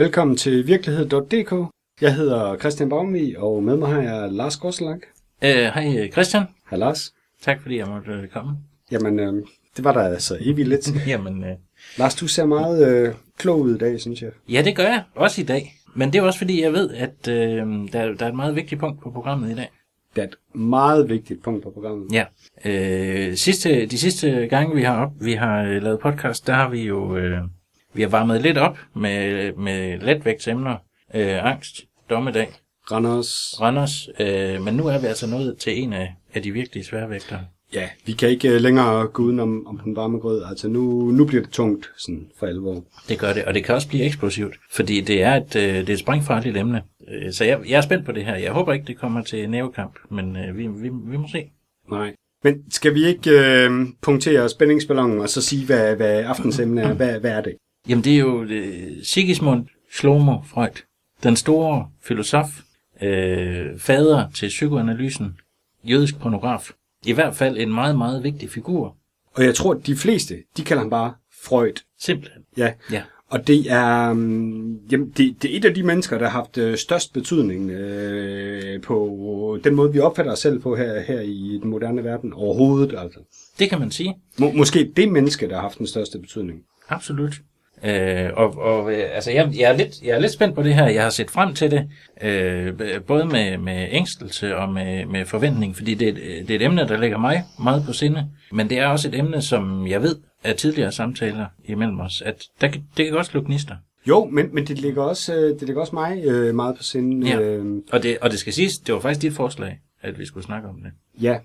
Velkommen til virkelighed.dk. Jeg hedder Christian Baumvig, og med mig har jeg Lars Gorselag. Øh, Hej Christian. Hej Lars. Tak fordi jeg måtte øh, komme. Jamen, øh, det var der altså evigt lidt. Jamen, øh, Lars, du ser meget øh, klog ud i dag, synes jeg. ja, det gør jeg. Også i dag. Men det er også fordi, jeg ved, at øh, der, der er et meget vigtigt punkt på programmet i dag. Det er et meget vigtigt punkt på programmet. Ja. Øh, sidste, de sidste gange, vi har, op, vi har øh, lavet podcast, der har vi jo øh, vi har varmet lidt op med, med letvægtsemner. Øh, angst, dommedag, Randers. Randers. Øh, men nu er vi altså nået til en af, af de virkelig svære vægtere. Ja, vi kan ikke øh, længere gå udenom om den varme grød. Altså, nu, nu bliver det tungt, sådan for alvor. Det gør det, og det kan også blive eksplosivt, fordi det er et, øh, det er et sprængfarligt emne. Øh, Så jeg, jeg er spændt på det her. Jeg håber ikke, det kommer til nævekamp, men vi, vi, vi må se. Nej. Men skal vi ikke øh, punktere spændingsballonen og så sige, hvad, hvad aftensemne er? Hvad, hvad er det? Jamen, det er jo øh, Sigismund Shlomo Freud, den store filosof, øh, fader til psykoanalysen, jødisk pornograf. I hvert fald en meget, meget vigtig figur. Og jeg tror, at de fleste, de kalder ham bare Freud. Simpelthen. Ja. Ja. Og det er, um, jamen, det, det er et af de mennesker, der har haft øh, størst betydning øh, på den måde, vi opfatter os selv på her, her i den moderne verden overhovedet. Altså. Det kan man sige. Må, måske det menneske, der har haft den største betydning. Absolut. Øh, og og øh, altså, jeg, jeg, er lidt, jeg er lidt spændt på det her. Jeg har set frem til det, øh, både med, med ængstelse og med, med forventning, fordi det er, et, det er et emne, der ligger mig meget på sinde. Men det er også et emne, som jeg ved af tidligere samtaler imellem os, at der, kan- det kan godt slå gnister. Jo, men, men det, ligger også, øh, det ligger også mig øh, meget på sinde. Ja. Øh, Og det, og det skal siges, det var faktisk dit forslag, at vi skulle snakke om det. Ja,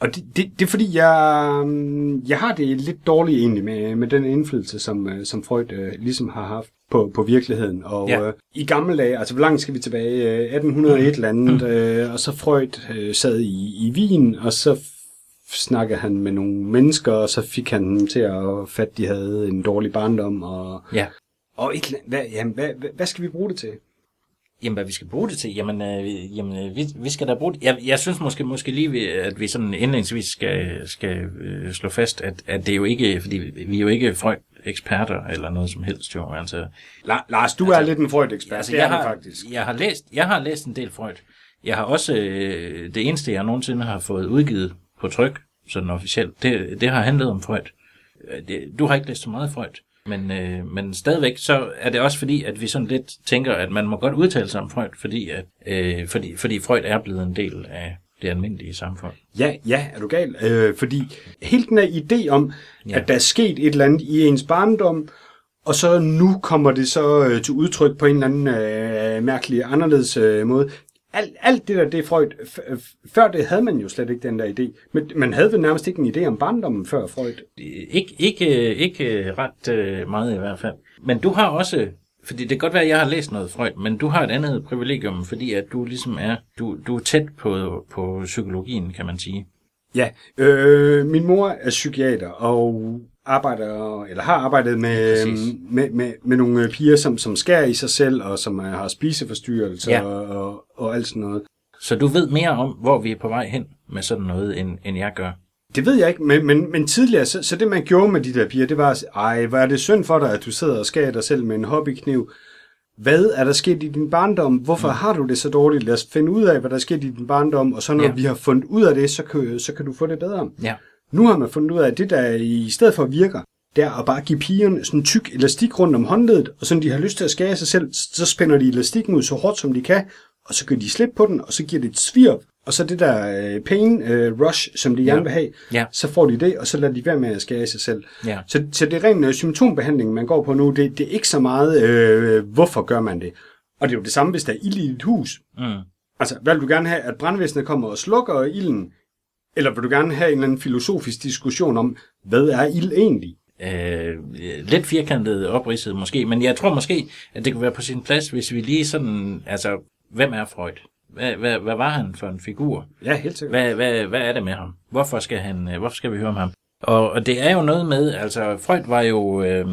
og det, det, det er fordi, jeg, mm, jeg har det lidt dårligt egentlig med, med den indflydelse, som, øh, som Freud øh, ligesom har haft på, på virkeligheden. Og Ja. øh, i gamle dage, altså hvor langt skal vi tilbage? Øh, 1801 eller andet, øh, og så Freud øh, sad i, i Wien, og så snakkede han med nogle mennesker, og så fik han dem til at fatte, de havde en dårlig barndom. Og, Ja. og et, hvad, jamen, hvad, hvad skal vi bruge det til? Jamen, hvad vi skal bruge det til? Jamen, øh, jamen øh, vi, vi skal da bruge det. Jeg, jeg synes måske, måske lige, at vi sådan indlægsvis skal, skal øh, slå fast, at, at det er jo ikke, fordi vi er jo ikke Freud-eksperter eller noget som helst, jo. Altså, La, Lars, du altså, er lidt en Freud-ekspert, altså jeg, du har, faktisk. jeg, har læst, jeg har læst en del Freud. Jeg har også, øh, det eneste, jeg nogensinde har fået udgivet på tryk, sådan officielt, det, det har handlet om Freud. Øh, Det, du har ikke læst så meget Freud. Men, øh, men stadigvæk, så er det også fordi, at vi sådan lidt tænker, at man må godt udtale sig om Freud, fordi, at, øh, fordi, fordi Freud er blevet en del af det almindelige samfund. Ja, ja, er du gal? Øh, fordi helt den her idé om, ja. Ja. at der er sket et eller andet i ens barndom, og så nu kommer det så øh, til udtryk på en eller anden øh, mærkelig anderledes øh, måde. Alt, alt det der, det er Freud. Før det havde man jo slet ikke den der idé. Men man havde vel nærmest ikke en idé om barndommen før Freud. Ikke, ikke, ikke ret øh, meget i hvert fald. Men du har også, fordi det kan godt være, at jeg har læst noget Freud, men du har et andet privilegium, fordi at du ligesom er, du, du er tæt på, på psykologien, kan man sige. Ja, øh, min mor er psykiater og arbejder, eller har arbejdet med, med, med, med nogle piger, som, som skærer i sig selv, og som har spiseforstyrrelser Ja. og, og, alt sådan noget. Så du ved mere om, hvor vi er på vej hen med sådan noget, end, end jeg gør. Det ved jeg ikke, men, men, men tidligere, så, så det man gjorde med de der piger, det var, ej, hvor er det synd for dig, at du sidder og skærer dig selv med en hobbykniv. Hvad er der sket i din barndom? Hvorfor mm. har du det så dårligt? Lad os finde ud af, hvad der er sket i din barndom, og så når Ja. vi har fundet ud af det, så kan, så kan du få det bedre. Ja. Nu har man fundet ud af, at det der i stedet for virker, det er at bare give pigerne sådan en tyk elastik rundt om håndledet, og så når de har lyst til at skære sig selv, så spænder de elastikken ud så hårdt som de kan, og så kan de slippe på den, og så giver det et svirp, og så det der øh, pain øh, rush, som de gerne vil have, Ja. så får de det, og så lader de være med at skære i sig selv. Ja. Så, så det er ren øh, symptombehandling, man går på nu. Det, det er ikke så meget, øh, hvorfor gør man det. Og det er jo det samme, hvis der er ild i dit hus. Mm. Altså, hvad vil du gerne have, at brandvæsenet kommer og slukker ilden? Eller vil du gerne have en eller anden filosofisk diskussion om, hvad er ild egentlig? øh, lidt firkantet opridset måske, men jeg tror måske, at det kunne være på sin plads, hvis vi lige sådan, altså, hvem er Freud? Hvad, hvad, hvad var han for en figur? Ja, helt sikkert. Hvad, hvad, hvad er det med ham? Hvorfor skal, han, øh, hvorfor skal vi høre om ham? Og, og det er jo noget med, altså Freud var jo, øh,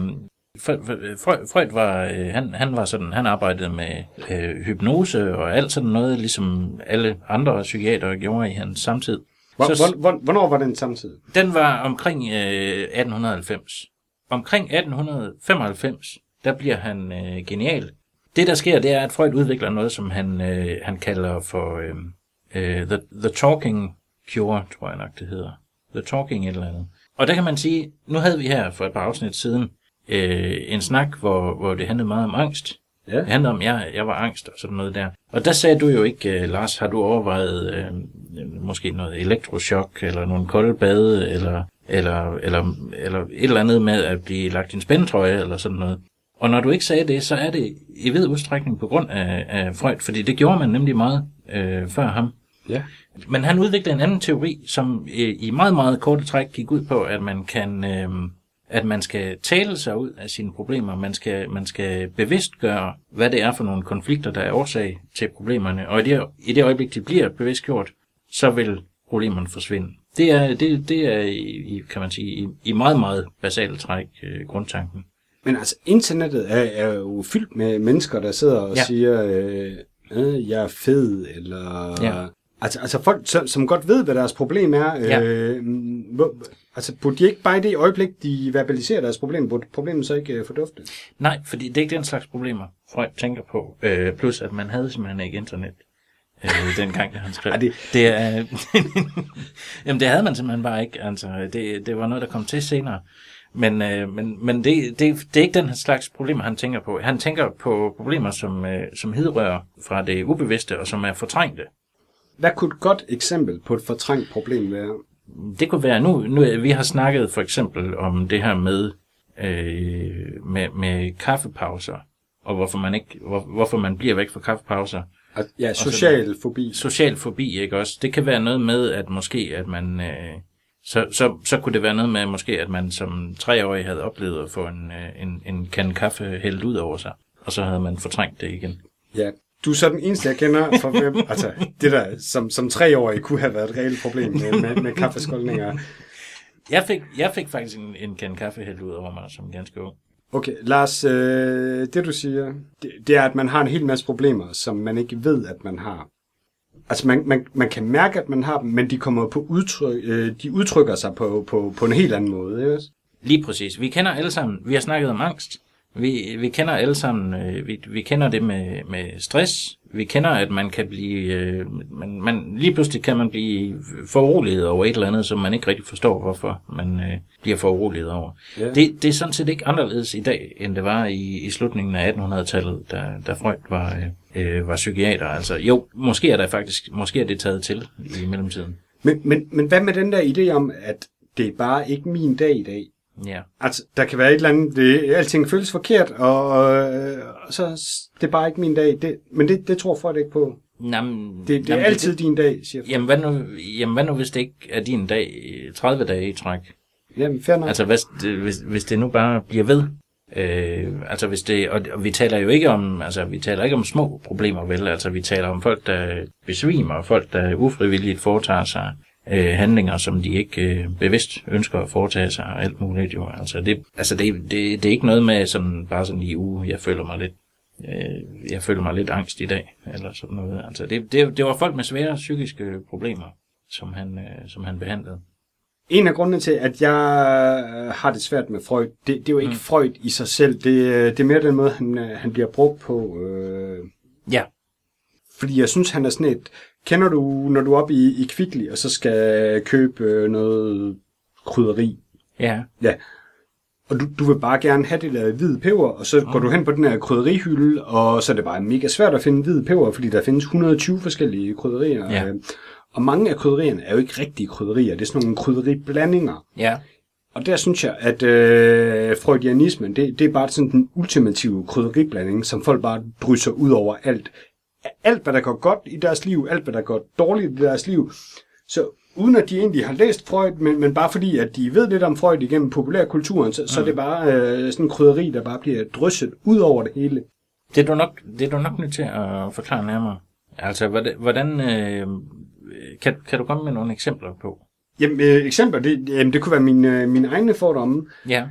Freud, Freud, var, øh, han, han var sådan, han arbejdede med øh, hypnose og alt sådan noget, ligesom alle andre psykiatere gjorde i hans samtid. Hvor, Så- hvor, hvor, hvornår var den samtidig? Den var omkring øh, 1890. Omkring 1895, der bliver han øh, genial. Det, der sker, det er, at Freud udvikler noget, som han, øh, han kalder for øh, øh, the, the Talking Cure, tror jeg nok, det hedder. The Talking et eller andet. Og der kan man sige, nu havde vi her for et par afsnit siden øh, en snak, hvor, hvor det handlede meget om angst. Ja. Det handlede om, at jeg, jeg var angst og sådan noget der. Og der sagde du jo ikke, uh, Lars, har du overvejet uh, måske noget elektrochok, eller nogle kolde bade, eller, eller, eller, eller et eller andet med at blive lagt i en spændetrøje, eller sådan noget. Og når du ikke sagde det, så er det i vid udstrækning på grund af, af Freud, fordi det gjorde man nemlig meget øh, før ham. Ja. Men han udviklede en anden teori, som øh, i meget, meget korte træk gik ud på, at man kan... Øh, at man skal tale sig ud af sine problemer. Man skal, man skal bevidstgøre, hvad det er for nogle konflikter, der er årsag til problemerne. Og i det, i det øjeblik, de bliver bevidstgjort, så vil problemerne forsvinde. Det er, det, det er i, kan man sige, i, i meget, meget basalt træk øh, grundtanken. Men altså, internettet er, er jo fyldt med mennesker, der sidder og ja. Ja. siger, øh, øh, jeg er fed, eller... Ja. Altså, altså folk, som, som godt ved, hvad deres problem er, Ja. øh, hvor, altså burde de ikke bare i det øjeblik, de verbaliserer deres problem, burde problemet så ikke øh, fordufte? Nej, fordi det er ikke den slags problemer, Freud tænker på. Øh, plus, at man havde simpelthen ikke internet. Øh, dengang, da han skrev. Ej, det- det er, Jamen, det havde man simpelthen bare ikke. Altså, det, det var noget, der kom til senere. Men, øh, men, men det, det, det er ikke den slags problemer, han tænker på. Han tænker på problemer, som, øh, som hidrører fra det ubevidste, og som er fortrængte. Hvad kunne et godt eksempel på et fortrængt problem være? Det kunne være, nu, nu vi har snakket for eksempel om det her med, øh, med, med kaffepauser, og hvorfor man, ikke, hvor, hvorfor man bliver væk fra kaffepauser. Ja, social fobi. Social fobi, ikke også? Det kan være noget med, at måske, at man... Øh, så, så, så kunne det være noget med, måske, at man som treårig havde oplevet at få en, øh, en, en kan kaffe hældt ud over sig, og så havde man fortrængt det igen. Ja, du er så den eneste, jeg kender, for hvem, altså det der, som, som treårig kunne have været et reelt problem med, med, med kaffeskoldninger. Jeg fik, jeg fik faktisk en, en kan kaffe hældt ud over mig som ganske ung. Okay, Lars, øh, det du siger, det, det er, at man har en hel masse problemer, som man ikke ved, at man har. Altså, man, man, man kan mærke, at man har dem, men de kommer på udtryk, øh, de udtrykker sig på, på, på en helt anden måde, ikke? Lige præcis. Vi kender alle sammen, vi har snakket om angst. Vi, vi kender alle sammen, øh, vi, vi kender det med, med stress. Vi kender, at man kan blive, øh, man, man, lige pludselig kan man blive foruroliget over et eller andet, som man ikke rigtig forstår, hvorfor man øh, bliver foruroliget over. Ja. Det, det er sådan set ikke anderledes i dag, end det var i, i slutningen af 1800-tallet, da, da Freud var, øh, øh, var psykiater. Altså, jo, måske er der faktisk, måske er det taget til i mellemtiden. Men, men, men hvad med den der idé om, at det er bare ikke min dag i dag? Ja. Altså, der kan være et eller andet, det, alting føles forkert, og, øh, og så det er bare ikke min dag. Det, men det, det tror folk ikke på. Jamen, Det, det er jamen, altid din dag, siger folk. Jamen hvad, nu, jamen, hvad nu, hvis det ikke er din dag i 30 dage i træk? Jamen, fair nok. Altså, hvis det, hvis, hvis det nu bare bliver ved. Øh, altså, hvis det, og, og, vi taler jo ikke om, altså, vi taler ikke om små problemer, vel? Altså, vi taler om folk, der besvimer, folk, der ufrivilligt foretager sig øh, handlinger, som de ikke øh, bevidst ønsker at foretage sig, og alt muligt jo. Altså, det, altså det, det, det er ikke noget med sådan, bare sådan i uge, jeg føler mig lidt øh, jeg føler mig lidt angst i dag, eller sådan noget. Altså, det, det, det var folk med svære psykiske problemer, som han, øh, som han behandlede. En af grundene til, at jeg har det svært med Freud, det, det er jo ikke mm. Freud i sig selv. Det, det er mere den måde, han, øh, han bliver brugt på. Øh, Ja, fordi jeg synes, han er sådan et... Kender du, når du er oppe i, i Kvickly, og så skal købe øh, noget krydderi? ja, Ja. Og du, du vil bare gerne have det der hvide peber, og så går du hen på den her krydderihylde, og så er det bare mega svært at finde hvide peber, fordi der findes 120 forskellige krydderier. Ja. Øh, Og mange af krydderierne er jo ikke rigtige krydderier, det er sådan nogle krydderiblandinger. ja, Og der synes jeg, at øh, freudianismen, det, det er bare sådan den ultimative krydderiblanding, som folk bare drysser ud over alt. Alt, hvad der går godt i deres liv, alt, hvad der går dårligt i deres liv. Så uden at de egentlig har læst Freud, men, men bare fordi, at de ved lidt om Freud igennem populærkulturen, så, mm. så er det bare øh, sådan en krydderi, der bare bliver drysset ud over det hele. Det er du nok, det er du nok nødt til at forklare nærmere. Altså, hvordan, øh, kan, kan du komme med nogle eksempler på? Jamen, øh, eksempler, det, jamen, det kunne være mine, øh, mine egne fordomme. Ja,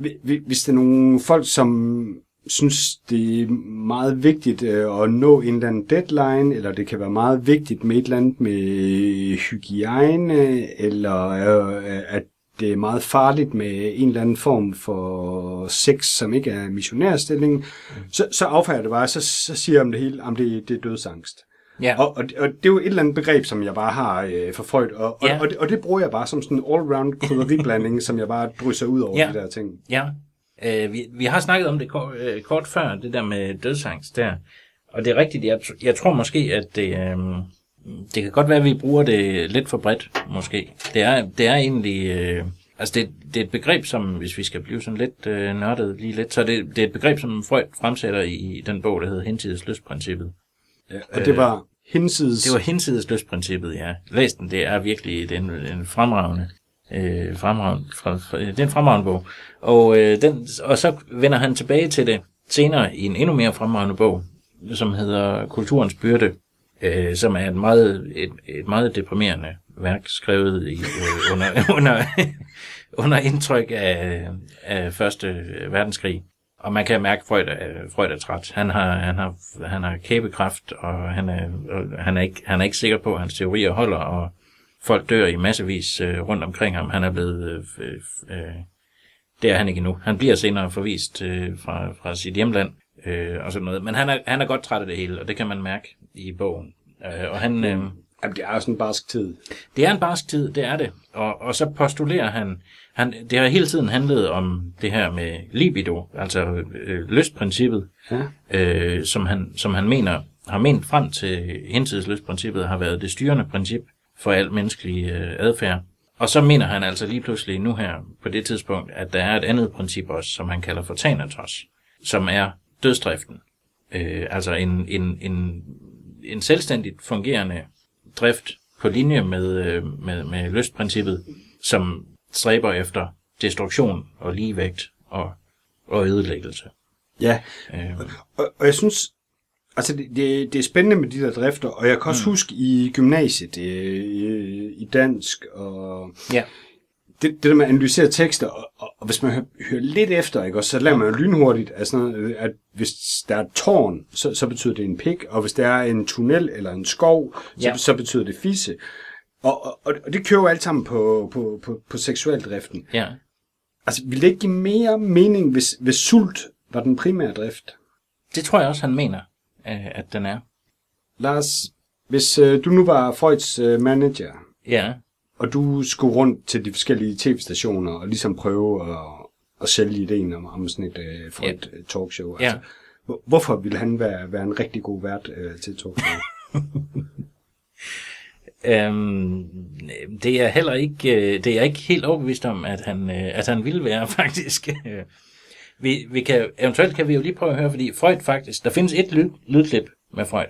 Hvi- hvi- Hvis der er nogle folk, som synes, det er meget vigtigt øh, at nå en eller anden deadline, eller det kan være meget vigtigt med et eller andet med hygiejne, eller øh, at det er meget farligt med en eller anden form for sex, som ikke er missionærstilling, mm. så, så affærder jeg det bare, så, så siger jeg om det hele, om det, det er dødsangst. Ja. Og, og, og det er jo et eller andet begreb, som jeg bare har øh, for Freud, og, Ja. og, og, det, og det bruger jeg bare som sådan en all-round krydderiblanding, som jeg bare drysser ud over Ja. de der ting. Ja, øh, vi, vi har snakket om det kort, øh, kort før, det der med dødsangst der. Og det er rigtigt, jeg, jeg tror måske, at det, øh, det kan godt være, at vi bruger det lidt for bredt, måske. Det er, det er egentlig... Øh, altså, det, det er et begreb, som, hvis vi skal blive sådan lidt øh, nørdet lige lidt, så det, det er et begreb, som Freud fremsætter i den bog, der hedder Hinsides lystprincippet. Ja, og det var hinsides... Det var hinsides lystprincippet, ja. Læs den, det er virkelig det er en, en fremragende, øh, fremragende fra, fra, det er en fremragende bog. Og, øh, den, og så vender han tilbage til det senere i en endnu mere fremragende bog, som hedder Kulturens Byrde, øh, som er et meget, et, et meget deprimerende værk, skrevet i, øh, under, under, under indtryk af, af Første Verdenskrig. Og man kan mærke, at Freud er, Freud er træt. Han har, han har, han har kæbekræft, og han er, og han, er ikke, han er ikke sikker på, at hans teorier holder, og folk dør i massevis øh, rundt omkring ham. Han er blevet... Øh, øh, øh, det er han ikke endnu. Han bliver senere forvist øh, fra, fra sit hjemland øh, og sådan noget. Men han er, han er godt træt af det hele, og det kan man mærke i bogen. Øh, og han... Øh, Jamen, det er jo sådan en barsk tid. det er en barsk tid, det er det. Og, og så postulerer han, han, det har hele tiden handlet om det her med libido, altså øh, lystprincippet, Ja. øh, som, han, som han mener, har ment frem til hensidslystprincippet, har været det styrende princip for al menneskelig øh, adfærd. Og så mener han altså lige pludselig nu her, på det tidspunkt, at der er et andet princip også, som han kalder for thanatos, som er dødsdriften. Øh, altså en, en, en, en selvstændigt fungerende drift på linje med, øh, med, med lystprincippet, som stræber efter destruktion og ligevægt og, og ødelæggelse. Ja, Øh, og, og jeg synes, altså det, det, det er spændende med de der drifter, og jeg kan også mm. huske i gymnasiet, øh, i, i dansk, og ja. det, det der med at analysere tekster, og, og, og hvis man hører, hører lidt efter, ikke, også, så lærer man jo lynhurtigt, at, sådan noget, at hvis der er et tårn, så, så betyder det en pik, og hvis der er en tunnel eller en skov, så, Ja. så betyder det fisse. Og, og, og det kører jo alt sammen på, på, på, på seksualdriften. ja. Altså, vil det ikke give mere mening, hvis, hvis sult var den primære drift? Det tror jeg også, han mener, øh, at den er. Lars, hvis øh, du nu var Freuds øh, manager, Ja. og du skulle rundt til de forskellige tv-stationer og ligesom prøve at, at sælge ideen om, om sådan et øh, Freud Ja. ja. talkshow. Ja. Altså, hvor- hvorfor ville han være, være en rigtig god vært øh, til talkshow? Øhm, det er heller ikke, øh, det er jeg ikke helt overbevist om, at han, øh, at han ville være, faktisk. Vi, vi kan, eventuelt kan vi jo lige prøve at høre, fordi Freud faktisk, der findes et lyd, lydklip med Freud.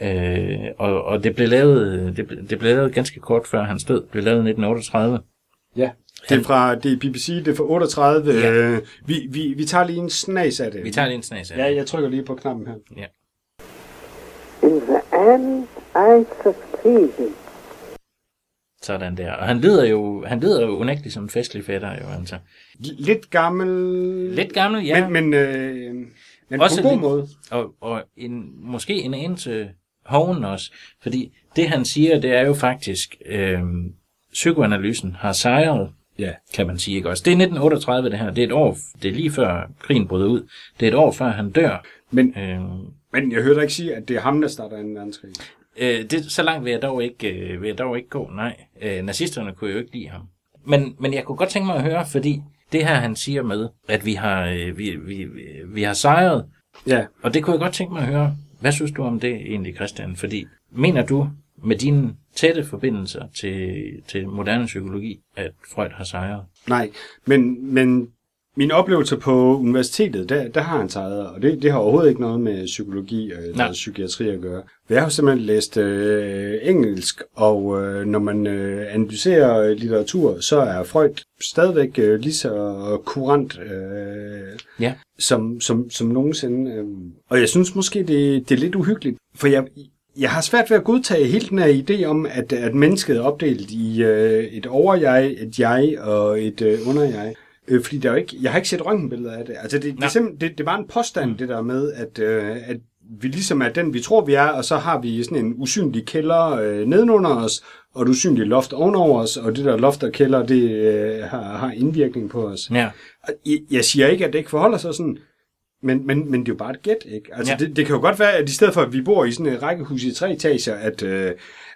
Øh, og, og det blev lavet, det, blev- det blev lavet ganske kort før hans død, det blev lavet i 1938. ja. Det er fra det er BBC, det er fra 38. Ja. Øh, vi, vi, vi tager lige en snas af det. Vi tager lige en snas af Ja, det. jeg trykker lige på knappen her. Ja. In the end, I succeeded. Sådan der. Og han lyder jo, han lyder jo unægteligt som en festlig fætter, jo altså. Lidt gammel. Lidt gammel, ja. Men, men, øh, men Også på en god lidt- måde. og, og en, måske en anelse hoven også, fordi det han siger, det er jo faktisk, øh, psykoanalysen har sejret, Ja. kan man sige, ikke også? Det er 1938 det her, det er et år, det er lige før krigen bryder ud, det er et år før han dør. Men, Øh, men jeg hørte ikke sige, at det er ham, der starter en verdenskrig. Øh, det, så langt vil jeg dog ikke, øh, vil jeg dog ikke gå, nej. Øh, nazisterne kunne jo ikke lide ham. Men, men jeg kunne godt tænke mig at høre, fordi det her han siger med, at vi har, øh, vi, vi, vi har sejret, Ja. Og det kunne jeg godt tænke mig at høre. Hvad synes du om det egentlig, Christian? Fordi mener du med dine tætte forbindelser til, til moderne psykologi, at Freud har sejret? Nej, men, men min oplevelse på universitetet, der, der har han sejret, og det, det har overhovedet ikke noget med psykologi eller Nej. psykiatri at gøre. Jeg har jo simpelthen læst øh, engelsk, og øh, når man øh, analyserer øh, litteratur, så er Freud stadigvæk øh, lige så kurant øh, Ja. som, som, som nogensinde. Øh. Og jeg synes måske, det, det er lidt uhyggeligt, for jeg, jeg har svært ved at godtage hele den her idé om, at, at mennesket er opdelt i øh, et over-jeg, et jeg og et øh, under-jeg. Øh, fordi der er jo ikke, jeg har ikke set røntgenbilleder af det. Altså det, det, simpelthen, det, det var en påstand, det der med, at, øh, at vi ligesom er den, vi tror, vi er, og så har vi sådan en usynlig kælder øh, nedenunder os, og et usynligt loft ovenover os, og det der loft og kælder, det øh, har, har indvirkning på os. Ja. Jeg, jeg siger ikke, at det ikke forholder sig sådan, men, men, men det er jo bare et gæt, ikke? Altså, Ja. det, det kan jo godt være, at i stedet for, at vi bor i sådan et rækkehus i tre etager, at, øh,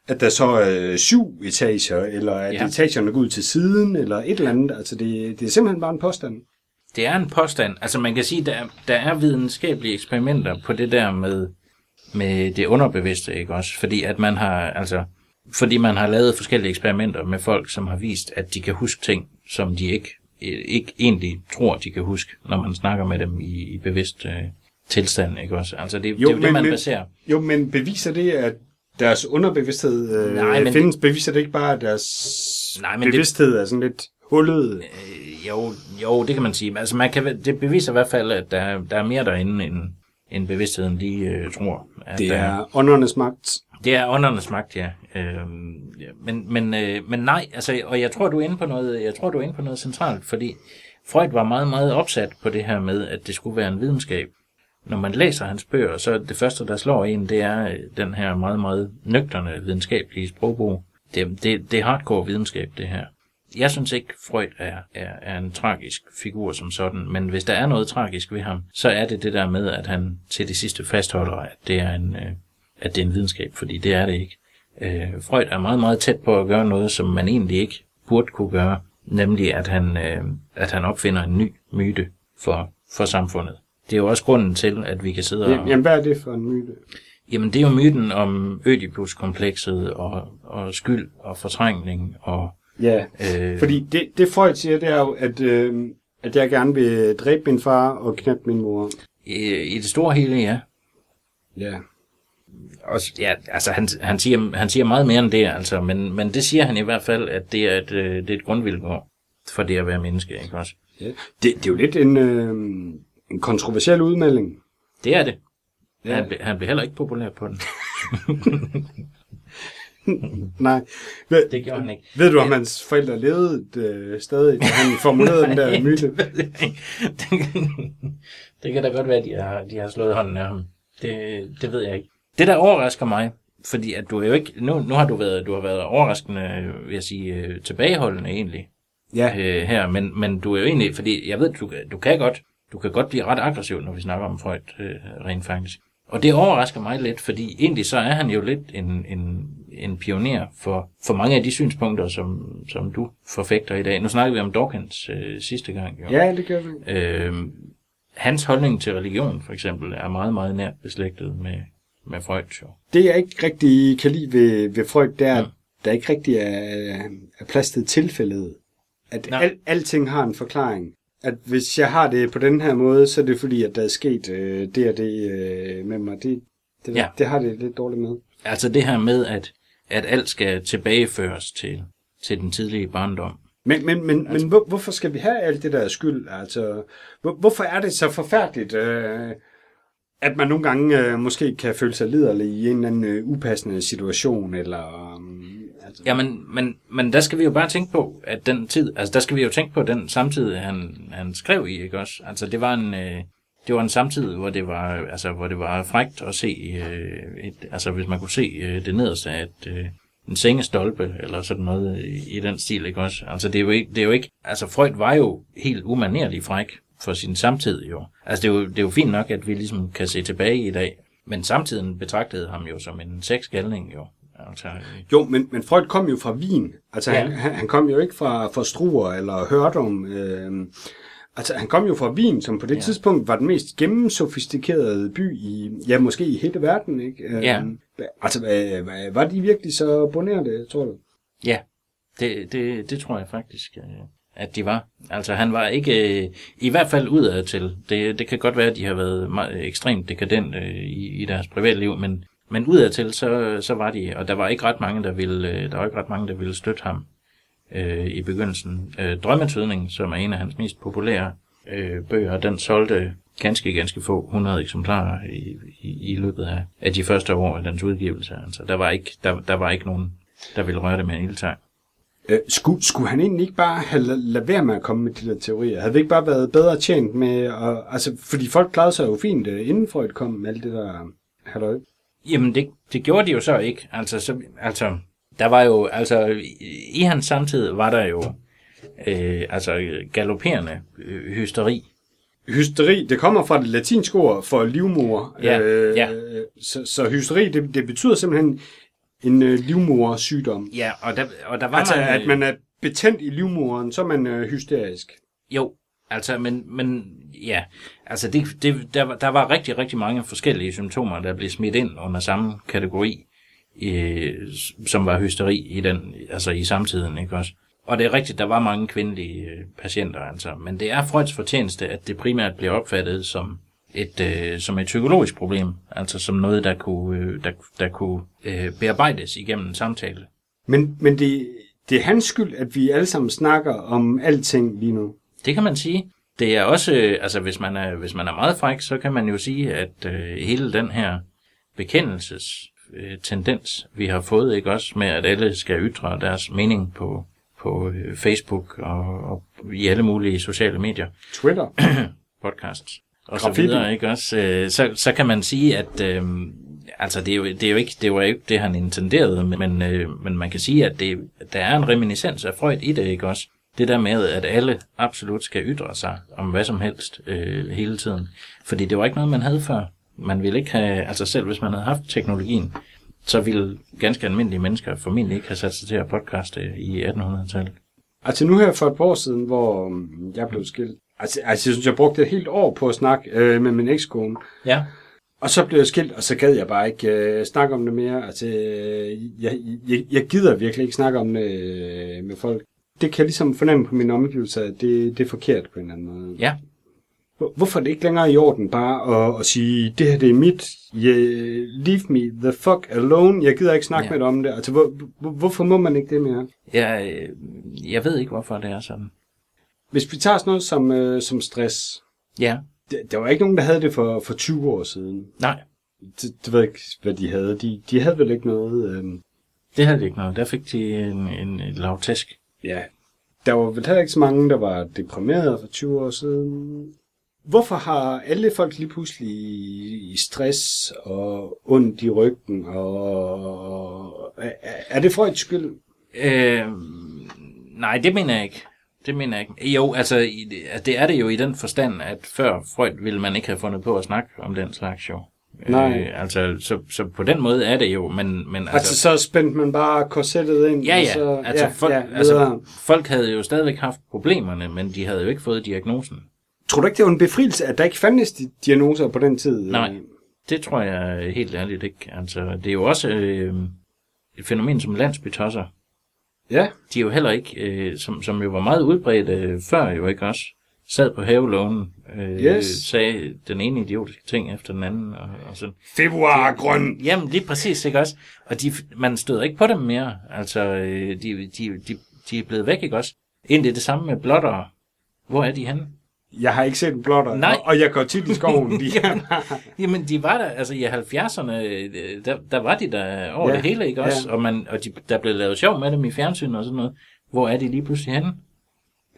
at der så er syv etager, eller at Ja. etagerne går ud til siden, eller et eller andet. Altså, det, det er simpelthen bare en påstand. Det er en påstand. Altså man kan sige, der, er- der er videnskabelige eksperimenter på det der med, med det underbevidste, ikke også? Fordi at man har, altså, fordi man har lavet forskellige eksperimenter med folk, som har vist, at de kan huske ting, som de ikke, ikke egentlig tror, de kan huske, når man snakker med dem i, i bevidst øh, tilstand, ikke også? Altså det, jo, det er jo det, man baserer. Jo, men beviser det, at deres underbevidsthed øh, Nej, men findes? Beviser det ikke bare, at deres Nej, men det- bevidsthed er sådan lidt hullet? Øh, jo, jo, det kan man sige. Altså, man kan, det beviser i hvert fald, at der, der er mere derinde, end, end bevidstheden lige øh, tror. At Det der, er åndernes magt. det er åndernes magt, ja. Øh, men, men, øh, men nej, altså, og jeg tror, du er inde på noget, jeg tror, du er inde på noget centralt, fordi Freud var meget, meget opsat på det her med, at det skulle være en videnskab. Når man læser hans bøger, så det første, der slår en, det er øh, den her meget, meget nøgterne videnskabelige sprogbrug. Det, det, det er hardcore videnskab, det her. Jeg synes ikke, Freud er, er, er en tragisk figur som sådan, men hvis der er noget tragisk ved ham, så er det det der med, at han til det sidste fastholder, at det er en, øh, at det er en videnskab, fordi det er det ikke. Øh, Freud er meget, meget tæt på at gøre noget, som man egentlig ikke burde kunne gøre, nemlig at han, øh, at han opfinder en ny myte for, for samfundet. Det er jo også grunden til, at vi kan sidde og... Jamen, hvad er det for en myte? Jamen, det er jo myten om Ødipus-komplekset og, og skyld og fortrængning og... Ja, Øh, fordi det, det Freud siger, det er jo, at, øh, at jeg gerne vil dræbe min far og knappe min mor. i, I det store hele, ja. Ja. Og, ja, altså han, han, siger, han siger meget mere end det, altså, men, men det siger han i hvert fald, at det er et, øh, det er et grundvilkår for det at være menneske, ikke også? ja. Det, det er jo lidt en, øh, en kontroversiel udmelding. Det er det. Ja. Ja. Han, han blev heller ikke populær på den. Nej. Ved, Det gjorde han ikke. ved du, om hans forældre levede øh, stadig, da han formulerede den der myte? det, det kan da godt være, at de har, de har slået hånden af ham. Det, det ved jeg ikke. Det, der overrasker mig, fordi at du er jo ikke, nu, nu har du været, du har været overraskende, vil jeg sige, øh, tilbageholdende egentlig, Ja. øh, her, men, men du er jo egentlig, fordi jeg ved, du, du kan godt, du kan godt blive ret aggressiv, når vi snakker om Freud, øh, rent faktisk. Og det overrasker mig lidt, fordi egentlig så er han jo lidt en, en, en pioner for, for mange af de synspunkter, som, som du forfægter i dag. Nu snakker vi om Dawkins øh, sidste gang. Jo. Ja, det gør vi. Øh, hans holdning til religion, for eksempel, er meget, meget nært beslægtet med, med Freud. Jo. Det, jeg ikke rigtig kan lide ved, ved Freud, det er, at der ikke rigtig er, er plads til tilfældet. At Nej. al, alting har en forklaring. At hvis jeg har det på den her måde, så er det fordi, at der er sket øh, det og det øh, med mig. Det, det, Ja. ja. det har det lidt dårligt med. Altså det her med, at, at alt skal tilbageføres til, til den tidlige barndom. Men, men, men, altså, men hvor, hvorfor skal vi have alt det der skyld? Altså, hvor, hvorfor er det så forfærdeligt, øh, at man nogle gange øh, måske kan føle sig liderlig i en eller anden øh, upassende situation? Eller, Øh, altså, Ja, men, men der skal vi jo bare tænke på, at den tid, altså der skal vi jo tænke på den samtid, han, han skrev i, ikke også? Altså det var en, øh, det var en samtid, hvor det var, altså hvor det var frægt at se, øh, et, altså hvis man kunne se øh, det nederste af et, øh, en sengestolpe, eller sådan noget i, i den stil, ikke også? Altså det er, jo ikke, det er jo ikke, altså Freud var jo helt umanerlig fræk for sin samtid jo. Altså det er jo, det er jo fint nok, at vi ligesom kan se tilbage i dag, men samtiden betragtede ham jo som en sexgalning jo. Altså, øh, Jo, men, men Freud kom jo fra Wien. Altså, Ja. ja. han, han, kom jo ikke fra, fra Struer eller Hørdum. Øh, altså, han kom jo fra Wien, som på det Ja. ja. tidspunkt var den mest gennemsofistikerede by i, ja, måske i hele verden, ikke? Øh, Ja. Altså, var de virkelig så bonerte, tror du? Ja, det, det, det tror jeg faktisk, øh, at de var. Altså han var ikke, øh, i hvert fald udad til. Det, det kan godt være, at de har været meget, øh, ekstremt dekadente øh, i, i deres privatliv, men, men udad til, så, så var de, og der var ikke ret mange, der ville, øh, der var ikke ret mange, der ville støtte ham øh, i begyndelsen. Øh, Drømmetydning, som er en af hans mest populære øh, bøger, den solgte ganske, ganske få 100 eksemplarer i, i, i løbet af, af de første år af dens udgivelse. Altså, der var ikke, der, der var ikke nogen, der ville røre det med en ildtang. Øh, skulle, skulle han egentlig ikke bare have la- lade være med at komme med de der teorier? Havde vi ikke bare været bedre tjent med, at, altså, fordi folk klarede sig jo fint, øh, inden Freud kom med alt det der... halløj. Jamen, det, det gjorde de jo så ikke. Altså, så, altså der var jo, altså, i, i hans samtid var der jo, øh, altså, galopperende øh, hysteri. Hysteri, det kommer fra det latinske ord for livmor. Ja, øh, ja. Så, så hysteri, det, det betyder simpelthen en øh, livmorsygdom. Ja, og der, og der var Altså, man, at man er betændt i livmoderen, så er man øh, hysterisk. Jo, altså, men, men ja, altså, det, det, der, var- der var rigtig, rigtig mange forskellige symptomer, der blev smidt ind under samme kategori, øh, som var hysteri i den, altså i samtiden, ikke også? Og det er rigtigt, der var mange kvindelige øh, patienter, altså, men det er Freuds fortjeneste, at det primært blev opfattet som et, øh, som et psykologisk problem, altså som noget, der kunne, øh, der, der kunne øh, bearbejdes igennem en samtale. Men, men det, det er hans skyld, at vi alle sammen snakker om alting lige nu. Det kan man sige. Det er også, øh, altså hvis man er, hvis man er meget fræk, så kan man jo sige, at øh, hele den her bekendelses øh, tendens, vi har fået, ikke også, med at alle skal ytre deres mening på, på øh, Facebook og, og i alle mulige sociale medier, Twitter. podcasts og så Graffiti. videre, ikke også, øh, så, så kan man sige, at øh, altså det er, jo, det er jo ikke det var jo ikke det, han intenderede, men, øh, men man kan sige, at det, der er en reminiscens af Freud i det, ikke også? Det der med, at alle absolut skal ytre sig om hvad som helst øh, hele tiden. Fordi det var ikke noget, man havde før. Man ville ikke have, altså selv hvis man havde haft teknologien, så ville ganske almindelige mennesker formentlig ikke have sat sig til at podcaste i 1800-tallet. Altså nu her for et par år siden, hvor um, jeg blev skilt. Altså, altså jeg synes, jeg brugte et helt år på at snakke øh, med min ekskone. Ja, Og så blev jeg skilt, og så gad jeg bare ikke øh, snakke om det mere. Altså, øh, jeg, jeg, jeg gider virkelig ikke snakke om det øh, med folk. Det kan jeg ligesom fornemme på min omgivelser, at det, det er forkert på en eller anden måde. ja, Hvor- Hvorfor er det ikke længere i orden bare at, at sige, det her det er mit, yeah, leave me the fuck alone, jeg gider ikke snakke Ja. med dig om det. Altså, hvor, hvor, hvorfor må man ikke det mere? jeg, øh, jeg ved ikke, hvorfor det er sådan. Hvis vi tager sådan noget som, øh, som stress, Ja, der, der var ikke nogen, der havde det for, for 20 år siden. nej, Det, det ved jeg ikke, hvad de havde. De, de havde vel ikke noget... Øh, det havde de ikke noget. Der fik de en, en, en lavtæsk. ja, der var vel heller ikke så mange, der var deprimerede for 20 år siden. Hvorfor har alle folk lige pludselig i stress og ondt i ryggen? Og er, er det Freuds skyld? Øh, nej, det mener jeg ikke. Det mener jeg ikke. Jo, altså, det- er det jo i den forstand, at før Freud ville man ikke have fundet på at snakke om den slags jo. Nej. Øh, altså, så, så på den måde er det jo, men, men Altså, altså så spændte man bare korsettet ind? Ja, ja. Så, Altså, ja, folk, ja, altså, folk havde jo stadigvæk haft problemerne, men de havde jo ikke fået diagnosen. Tror du ikke, det var en befrielse, at der ikke fandtes de diagnoser på den tid? Nej. Det tror jeg helt ærligt ikke. Altså, det er jo også øh, et fænomen som landsbytosser. Ja, De er jo heller ikke, øh, som, som jo var meget udbredt øh, før jo ikke også, sad på havelånen, øh, Yes. sagde den ene idiotiske ting efter den anden, og, og sådan. februargrøn. Jamen, lige præcis, ikke også? Og de, man støder ikke på dem mere. Altså, øh, de, de, de, de er blevet væk, ikke også? Egentlig det samme med blottere. Hvor er de henne? Jeg har ikke set en blotter, Nej. og, jeg går tit i skoven. De Jamen, Jamen, de var der, altså i 70'erne, øh, der, der var de der over Ja, ja, det hele, ikke også? ja. Og, man, og de, der blev lavet sjov med dem i fjernsyn og sådan noget. Hvor er de lige pludselig henne?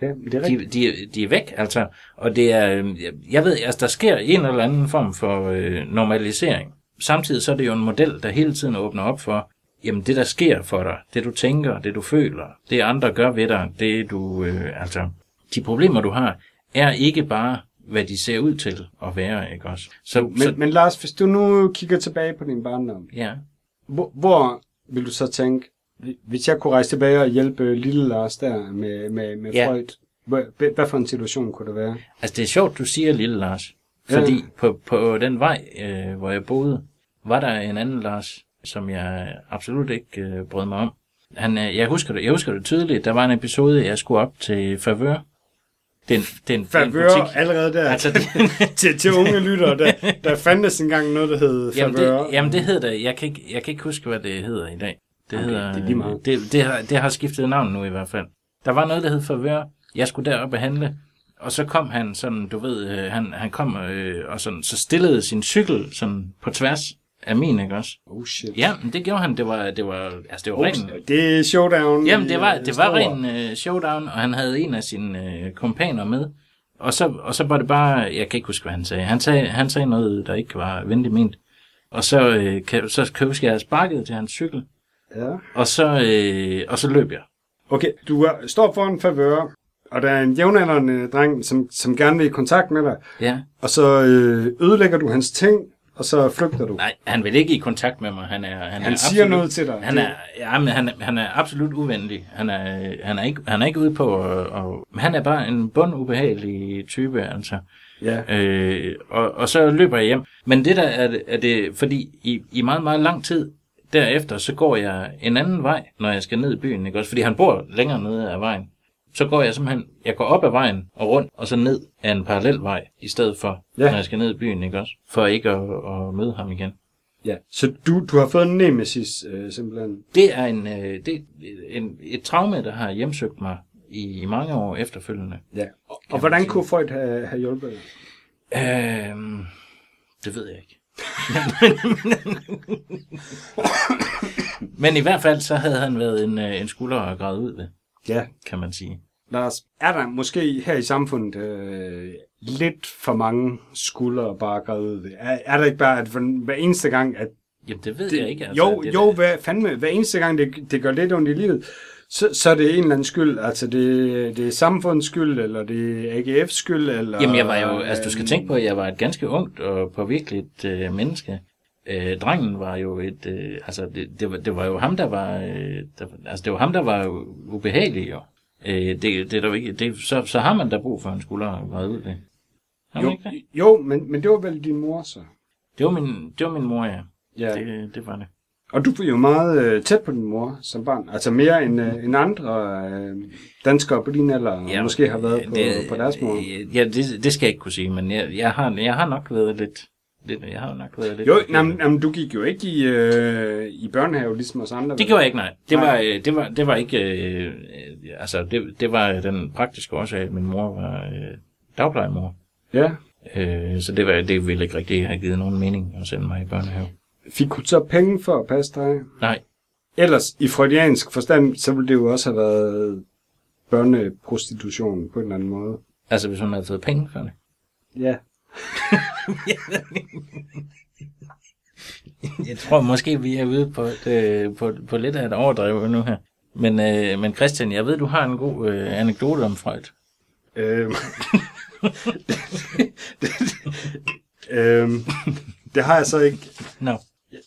ja, det er rigtigt. De, de, de er væk, altså. Og det er, øh, jeg ved, altså der sker en eller anden form for øh, normalisering. Samtidig så er det jo en model, der hele tiden åbner op for, jamen det der sker for dig, det du tænker, det du føler, det andre gør ved dig, det du, øh, altså, de problemer du har, er ikke bare, hvad de ser ud til at være, ikke også? Så, Men, så men Lars, hvis du nu kigger tilbage på din barndom, ja. hvor, hvor vil du så tænke, hvis jeg kunne rejse tilbage og hjælpe lille Lars der med, med, med Ja. Freud, hvad, hvad for en situation kunne det være? Altså, det er sjovt, du siger lille Lars. Ja. Fordi på, på den vej, øh, hvor jeg boede, var der en anden Lars, som jeg absolut ikke øh, brød mig om. Han, øh, jeg, husker det, jeg husker det tydeligt. Der var en episode, jeg skulle op til Favør. Det er en, det er en, det er en Favør, butik. allerede der, Altså, til, til unge lyttere, der, der fandtes engang noget, der hed jamen, Favør. det, jamen, det hedder det. Jeg kan, ikke, jeg kan ikke huske, hvad det hedder i dag. Det, Okay, hedder, det er lige meget. Det, det, har, det har skiftet navn nu i hvert fald. Der var noget, der hed Favør. Jeg skulle derop og handle. Og så kom han sådan, du ved, øh, han, han kom øh, og sådan, så stillede sin cykel sådan på tværs af min, ikke også? Oh shit. Ja, men det gjorde han. Det var, det var, altså det var Oh, ren... det er showdown. Jamen, det var, øh, det var ren øh, showdown, og han havde en af sine øh, kompaner med. Og så, og så var det bare, jeg kan ikke huske, hvad han sagde. Han sagde, han sagde noget, der ikke var venligt ment. og så, øh, kan, så kan jeg huske, at jeg sparket til hans cykel, Ja. og så, øh, og så løb jeg. Okay, du er, står foran favør, og der er en jævnaldrende dreng, som, som gerne vil i kontakt med dig, Ja. og så øh, ødelægger du hans ting, og så flygter du. Nej, han vil ikke i kontakt med mig. Han, er, han, Han er siger absolut, noget til dig. Han er, ja, men han, han er absolut uvenlig. Han er, han er, ikke, han er ikke ude på... at- Og, han er bare en bundubehagelig type, altså. Ja. Øh, og, og så løber jeg hjem. Men det der er, er det, fordi i, i meget, meget lang tid derefter, så går jeg en anden vej, når jeg skal ned i byen, ikke også? Fordi han bor længere nede af vejen. Så går jeg simpelthen, jeg går op ad vejen og rundt, og så ned af en parallel vej, i stedet for, Ja. når jeg skal ned i byen, ikke også? For ikke at, at møde ham igen. ja. Så du, du har fået en nemesis, øh, simpelthen. Det er en, øh, det en, et traume, der har hjemsøgt mig i, i mange år efterfølgende. Ja. Og, og hvordan kunne Freud have, have hjulpet dig? Øhm, det ved jeg ikke. Men i hvert fald så havde han været en, øh, en skulder at græde ud ved, Ja. kan man sige. Lars, er der måske her i samfundet øh, lidt for mange skuldre bare ved? Er, er der ikke bare, at hver eneste gang, at Jamen det ved det, jeg ikke. Altså, jo, det, jo, hvad, fandme, hver eneste gang, det, det gør lidt ondt i livet, så, så er det en eller anden skyld. Altså, det, det er samfundets skyld, eller det er AGF's skyld, eller... Jamen jeg var jo, altså du skal tænke på, at jeg var et ganske ungt og påvirkeligt øh, menneske. Øh, drengen var jo et, øh, altså det, det, var, det var jo ham, der var, øh, der, altså det var ham, der var ubehagelig jo. Øh, det, det, er der ikke, det, så, så har man da brug for at græde ud ved. Har man Jo, ikke det? jo men, men det var vel din mor, så? Det var min, det var min mor, ja. Ja. Det, det var det. Og du var jo meget øh, tæt på din mor som barn. Altså mere end, øh, end andre øh, danskere på din alder, ja, måske har været på, det, på deres mor. Ja, det, det skal jeg ikke kunne sige, men jeg, jeg, har, jeg har nok været lidt, lidt jeg har nok været lidt... Jo, jamen, jamen, du gik jo ikke i, øh, i børnehave, ligesom os andre. Det gjorde jeg ikke, nej. Det Nej. var, øh, det var, det var ikke... Øh, altså, det, det var den praktiske årsag, at min mor var øh, dagplejemor. Ja. Øh, så det, var, det ville ikke rigtig have givet nogen mening at sende mig i børnehave. Fik du så penge for at passe dig? Nej, Ellers, i freudiansk forstand, så ville det jo også have været børneprostitution på en eller anden måde. altså hvis hun havde fået penge for det. Ja. Jeg tror måske, vi er ude på, et, øh, på, på lidt af et overdrev nu her. Men, øh, men Christian, jeg ved, du har en god øh, anekdote om Freud. Øhm. øhm. Det har jeg så ikke. Nå.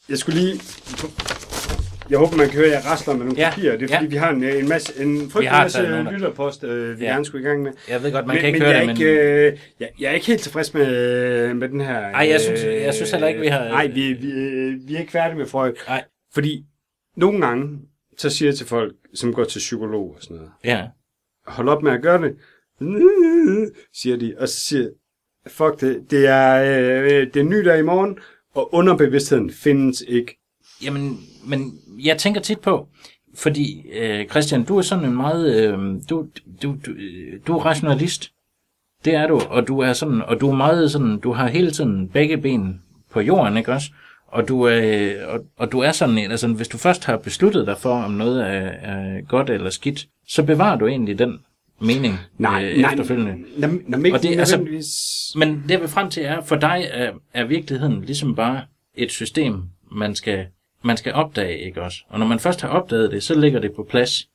Jeg skulle lige... Jeg håber, man kan høre, at jeg rasler med nogle Ja, papirer. Det er fordi, ja. vi har en, en masse, en frygtelig masse af- lytterpost, øh, vi Ja. gerne skulle i gang med. Jeg ved godt, man men, kan ikke men høre jeg det, men... ikke, øh, jeg, jeg er ikke helt tilfreds med, med den her... Ej, jeg synes- jeg synes heller ikke, vi har- Nej, vi, vi, vi er ikke færdige med Freud. Nej. Fordi nogle gange, så siger jeg til folk, som går til psykolog og sådan noget, Ja, hold op med at gøre det, siger de, og så siger fuck det, det er, øh, det er ny der i morgen, og underbevidstheden findes ikke. Jamen, men jeg tænker tit på, fordi øh, Christian, du er sådan en meget, øh, du, du, du, øh, du er rationalist. Det er du, og du er sådan, og du er meget sådan, du har hele tiden begge ben på jorden, ikke også? Og du er, og, og du er sådan en, altså hvis du først har besluttet dig for, om noget er, er godt eller skidt, så bevarer du egentlig den mening øh, efterfølgende. Nå, nå, ikke Og det er altså- nødvendigvis... Men det jeg vil frem til er, for dig er, er virkeligheden ligesom bare et system, man skal, man skal opdage, ikke også? Og når man først har opdaget det, så ligger det på plads.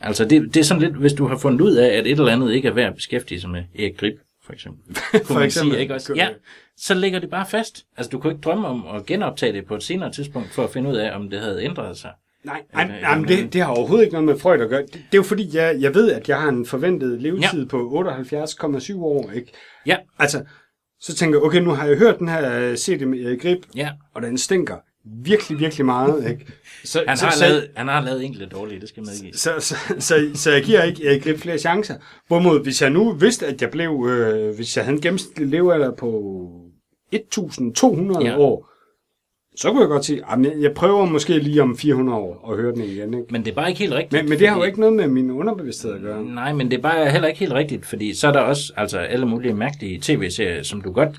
Altså det, det er sådan lidt, hvis du har fundet ud af, at et eller andet ikke er værd at beskæftige sig med, Erik Grip, for eksempel. For eksempel. Sige, ikke også? Ja, så ligger det bare fast. Altså du kunne ikke drømme om at genoptage det på et senere tidspunkt, for at finde ud af, om det havde ændret sig. Nej, nej, Øh, nej men det, det har overhovedet ikke noget med Freud at gøre. Det, det er jo fordi, jeg, jeg ved, at jeg har en forventet levetid ja. på 78,7 år, ikke? Ja, Altså, så tænker jeg, okay, nu har jeg hørt den her øh, CD med Erik Grip, ja. og den stinker virkelig, virkelig meget, ikke? Så, Han så, har, så, lavet, han har lavet enkelte dårlige, det skal medgives. så, så, så, så jeg giver ikke Erik Grip flere chancer. Hvorimod, hvis jeg nu vidste, at jeg blev, øh, hvis jeg havde en gennemsnitlig levealder på 1200 Ja. år, så kunne jeg godt sige, at jeg prøver måske lige om 400 år at høre den igen, ikke? Men det er bare ikke helt rigtigt. Men, men det har jo fordi- ikke noget med min underbevidsthed at gøre. Nej, men det er bare heller ikke helt rigtigt, fordi så er der også altså, alle mulige mærkelige tv-serier, som du godt...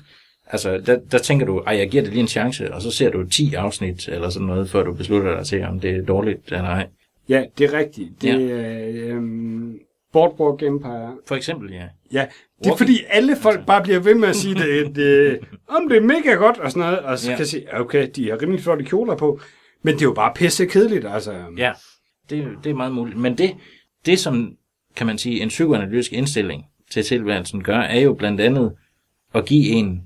Altså, der, der tænker du, ej, jeg giver det lige en chance, og så ser du 10 afsnit eller sådan noget, før du beslutter dig til, om det er dårligt eller ej. Ja, det er rigtigt. Det, Ja. ja. øh, Boardwalk Empire. For eksempel, ja. Ja, det er Walking- fordi alle folk bare bliver ved med at sige, det, det, om det er mega godt og sådan noget, og så Ja. kan sige, okay, de har rimelig flotte kjoler på, men det er jo bare pisse kedeligt, altså. Ja, det, det er meget muligt. Men det, det, som kan man sige, en psykoanalytisk indstilling til tilværelsen gør, er jo blandt andet at give en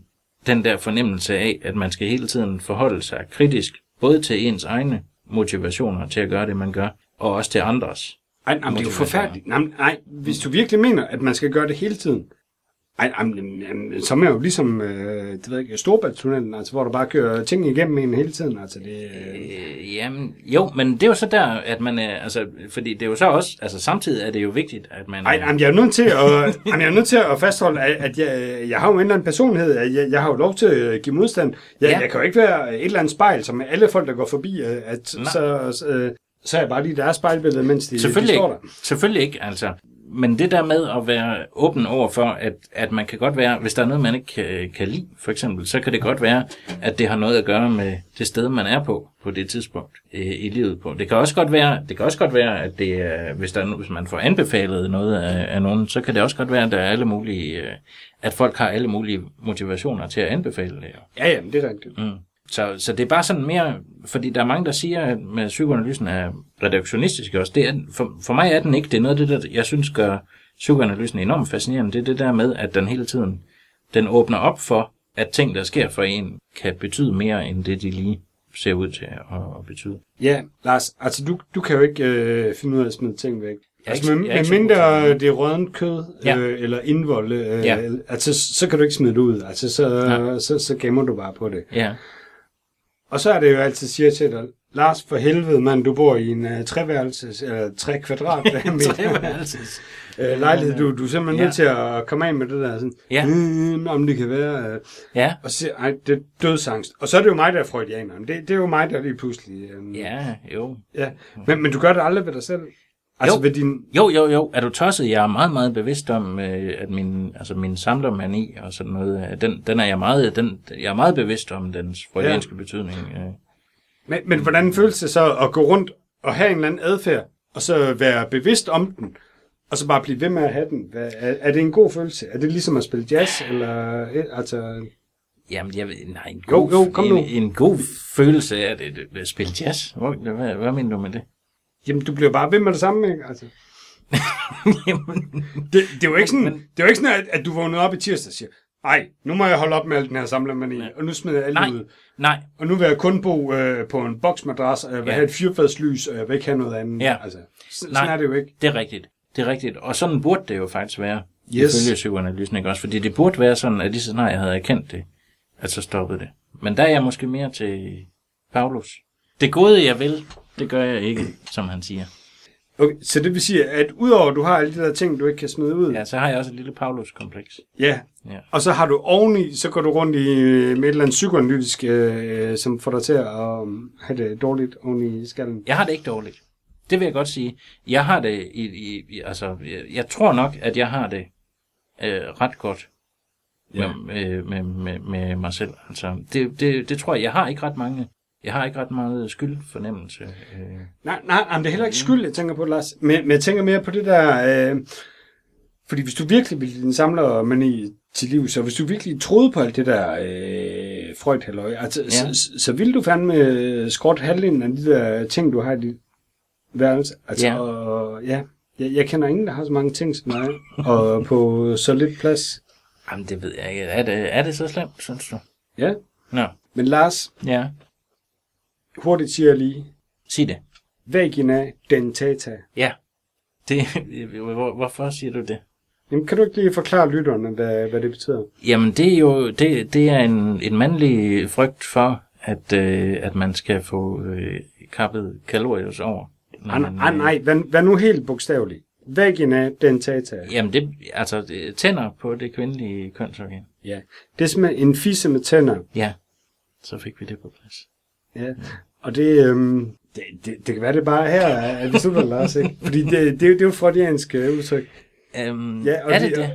den der fornemmelse af, at man skal hele tiden forholde sig kritisk, både til ens egne motivationer til at gøre det, man gør, og også til andres. Ej, nej, det er jo forfærdeligt. Nej, nej, hvis du virkelig mener, at man skal gøre det hele tiden, ej, ej, men, jamen, så er man jo ligesom, øh, det ved jeg ikke, altså, hvor du bare kører ting igennem en hele tiden, altså det... Øh, Øh, jamen, jo, men det er jo så der, at man er, altså, fordi det er jo så også, altså samtidig er det jo vigtigt, at man... ej, jamen, jeg er nødt til at, jamen, jeg er nødt til at fastholde, at, at jeg, jeg har jo en eller anden personlighed, at jeg, jeg har jo lov til at give modstand. Jeg, Ja. jeg kan jo ikke være et eller andet spejl, som alle folk, der går forbi, øh, at Nej. så, så, øh, så er jeg bare lige deres spejlbillede, mens de, de Selvfølgelig står ikke. der. Selvfølgelig ikke, altså. Men det der med at være åben over for, at, at man kan godt være, hvis der er noget, man ikke kan, kan lide, for eksempel, så kan det godt være, at det har noget at gøre med det sted, man er på, på det tidspunkt øh, i livet på. Det kan også godt være, det kan også godt være at det er, hvis, der er, hvis man får anbefalet noget af, af nogen, så kan det også godt være, at der er alle mulige, øh, at folk har alle mulige motivationer til at anbefale det. Ja, ja, men det er rigtigt. Mm. Så, så det er bare sådan mere, fordi der er mange, der siger, at med psykoanalysen er reduktionistisk også. Det er, for, for mig er den ikke. Det er noget af det, der jeg synes gør psykoanalysen enormt fascinerende. Det er det der med, at den hele tiden, den åbner op for, at ting, der sker for en, kan betyde mere, end det de lige ser ud til at, at betyde. Ja, Lars, altså du, du kan jo ikke øh, finde ud af at smide ting væk. Altså, ikke- med, med mindre det. er rødent kød Ja. øh, eller indvold, øh, ja. altså, så kan du ikke smide det ud. Altså, så, Ja. så, så gemmer du bare på det. Ja, Og så er det jo altid siger til dig, Lars, for helvede, mand, du bor i en uh, treværelses, eller tre kvadrat Treværelses. øh, lejlighed. Du, du er simpelthen Ja. nødt til at komme af med det der sådan, Ja. mm, om det kan være, øh, ja, og så siger, ej, det er dødsangst. Og så er det jo mig, der er freudianer. Det, det er jo mig, der lige pludselig... Øh, ja, jo. ja. Men, men du gør det aldrig ved dig selv? Altså Jo. ved din... Jo, jo, jo. Er du tosset? Jeg er meget, meget bevidst om, øh, at min, altså min samlermani og sådan noget, øh, den, den er jeg meget, den, jeg er meget bevidst om dens freudianske ja. betydning. øh. Men, men hvordan føles det så at gå rundt og have en eller anden adfærd, og så være bevidst om den, og så bare blive ved med at have den? Hvad, er, er det en god følelse? Er det ligesom at spille jazz? Eller, altså, Jamen, jeg ved, nej, en Jo, god, jo, kom en, nu. en god følelse af det, at spille jazz. Hvor, hvad, hvad mener du med det? Jamen, du bliver bare ved med det samme, ikke? Altså, Jamen, det, det, er jo ikke sådan, Men- det er jo ikke sådan, at, at du vågnede op i tirsdag og siger, ej, nu må jeg holde op med al den her samlermani, og nu smider jeg alt nej, ud. nej, Og nu vil jeg kun bo øh, på en boksmadras, og jeg vil Ja. have et fyrfadslys, og jeg vil ikke have noget andet. Ja. Altså, s- Nej. sådan er det jo ikke. det er rigtigt. Det er rigtigt. Og sådan burde det jo faktisk være, Yes. ifølge psykoanalysen, ikke også? Fordi det burde være sådan, at lige så snart jeg havde erkendt det, at så stoppede det. Men der er jeg måske mere til Paulus. Det gode, jeg vil, det gør jeg ikke, som han siger. Okay, så det vil sige, at udover at du har alle de der ting, du ikke kan smide ud, Ja, så har jeg også et lille Paulus-kompleks. ja, Ja. og så har du oveni, så går du rundt i, med et eller andet psykoanalytisk, øh, som får dig til at um, have det dårligt oveni i skallen. Jeg har det ikke dårligt. Det vil jeg godt sige. Jeg har det i, i, i altså, jeg, jeg tror nok, at jeg har det øh, ret godt med, Ja. med, med, med, med mig selv. Altså, det, det, det tror jeg. Jeg har ikke ret mange. Jeg har ikke ret meget skyldfornemmelse. Øh. Nej, nej, nej, men det er heller ikke skyld, jeg tænker på, Lars. Men, men jeg tænker mere på det der... Øh, fordi hvis du virkelig ville din samlermani til liv, så hvis du virkelig troede på alt det der øh, freud halløj, altså, Ja. ja. så, så ville du fandme skråt halvdelen af de der ting, du har i dit værelse. Altså, Ja. Og, ja. Jeg, jeg kender ingen, der har så mange ting som mig, og på så lidt plads. Jamen, det ved jeg ikke. Er det, er det så slemt, synes du? Ja, Nå, men Lars, ja. Hurtigt siger jeg lige, Sig det. vagina dentata. Ja. Det, hvor, hvorfor siger du det? Jamen, kan du ikke lige forklare lytterne, hvad, hvad det betyder? Jamen, det er jo det, det er en, en mandlig frygt for, at, øh, at man skal få øh, kappet kalorier over. Ah, man, nej, nej, vær, vær nu helt bogstavelig. Vagina dentata. Jamen, det, altså, det, tænder på det kvindelige kønsorgan. Ja. Det er simpelthen en fisse med tænder. Ja, så fik vi det på plads. Ja. Og det, øhm, det, det, det kan være, det bare her, at vi slutter, Lars, ikke? Fordi det, det, er jo- det er jo et freudiansk øh, udtryk. Øhm, Ja, og er det det- det?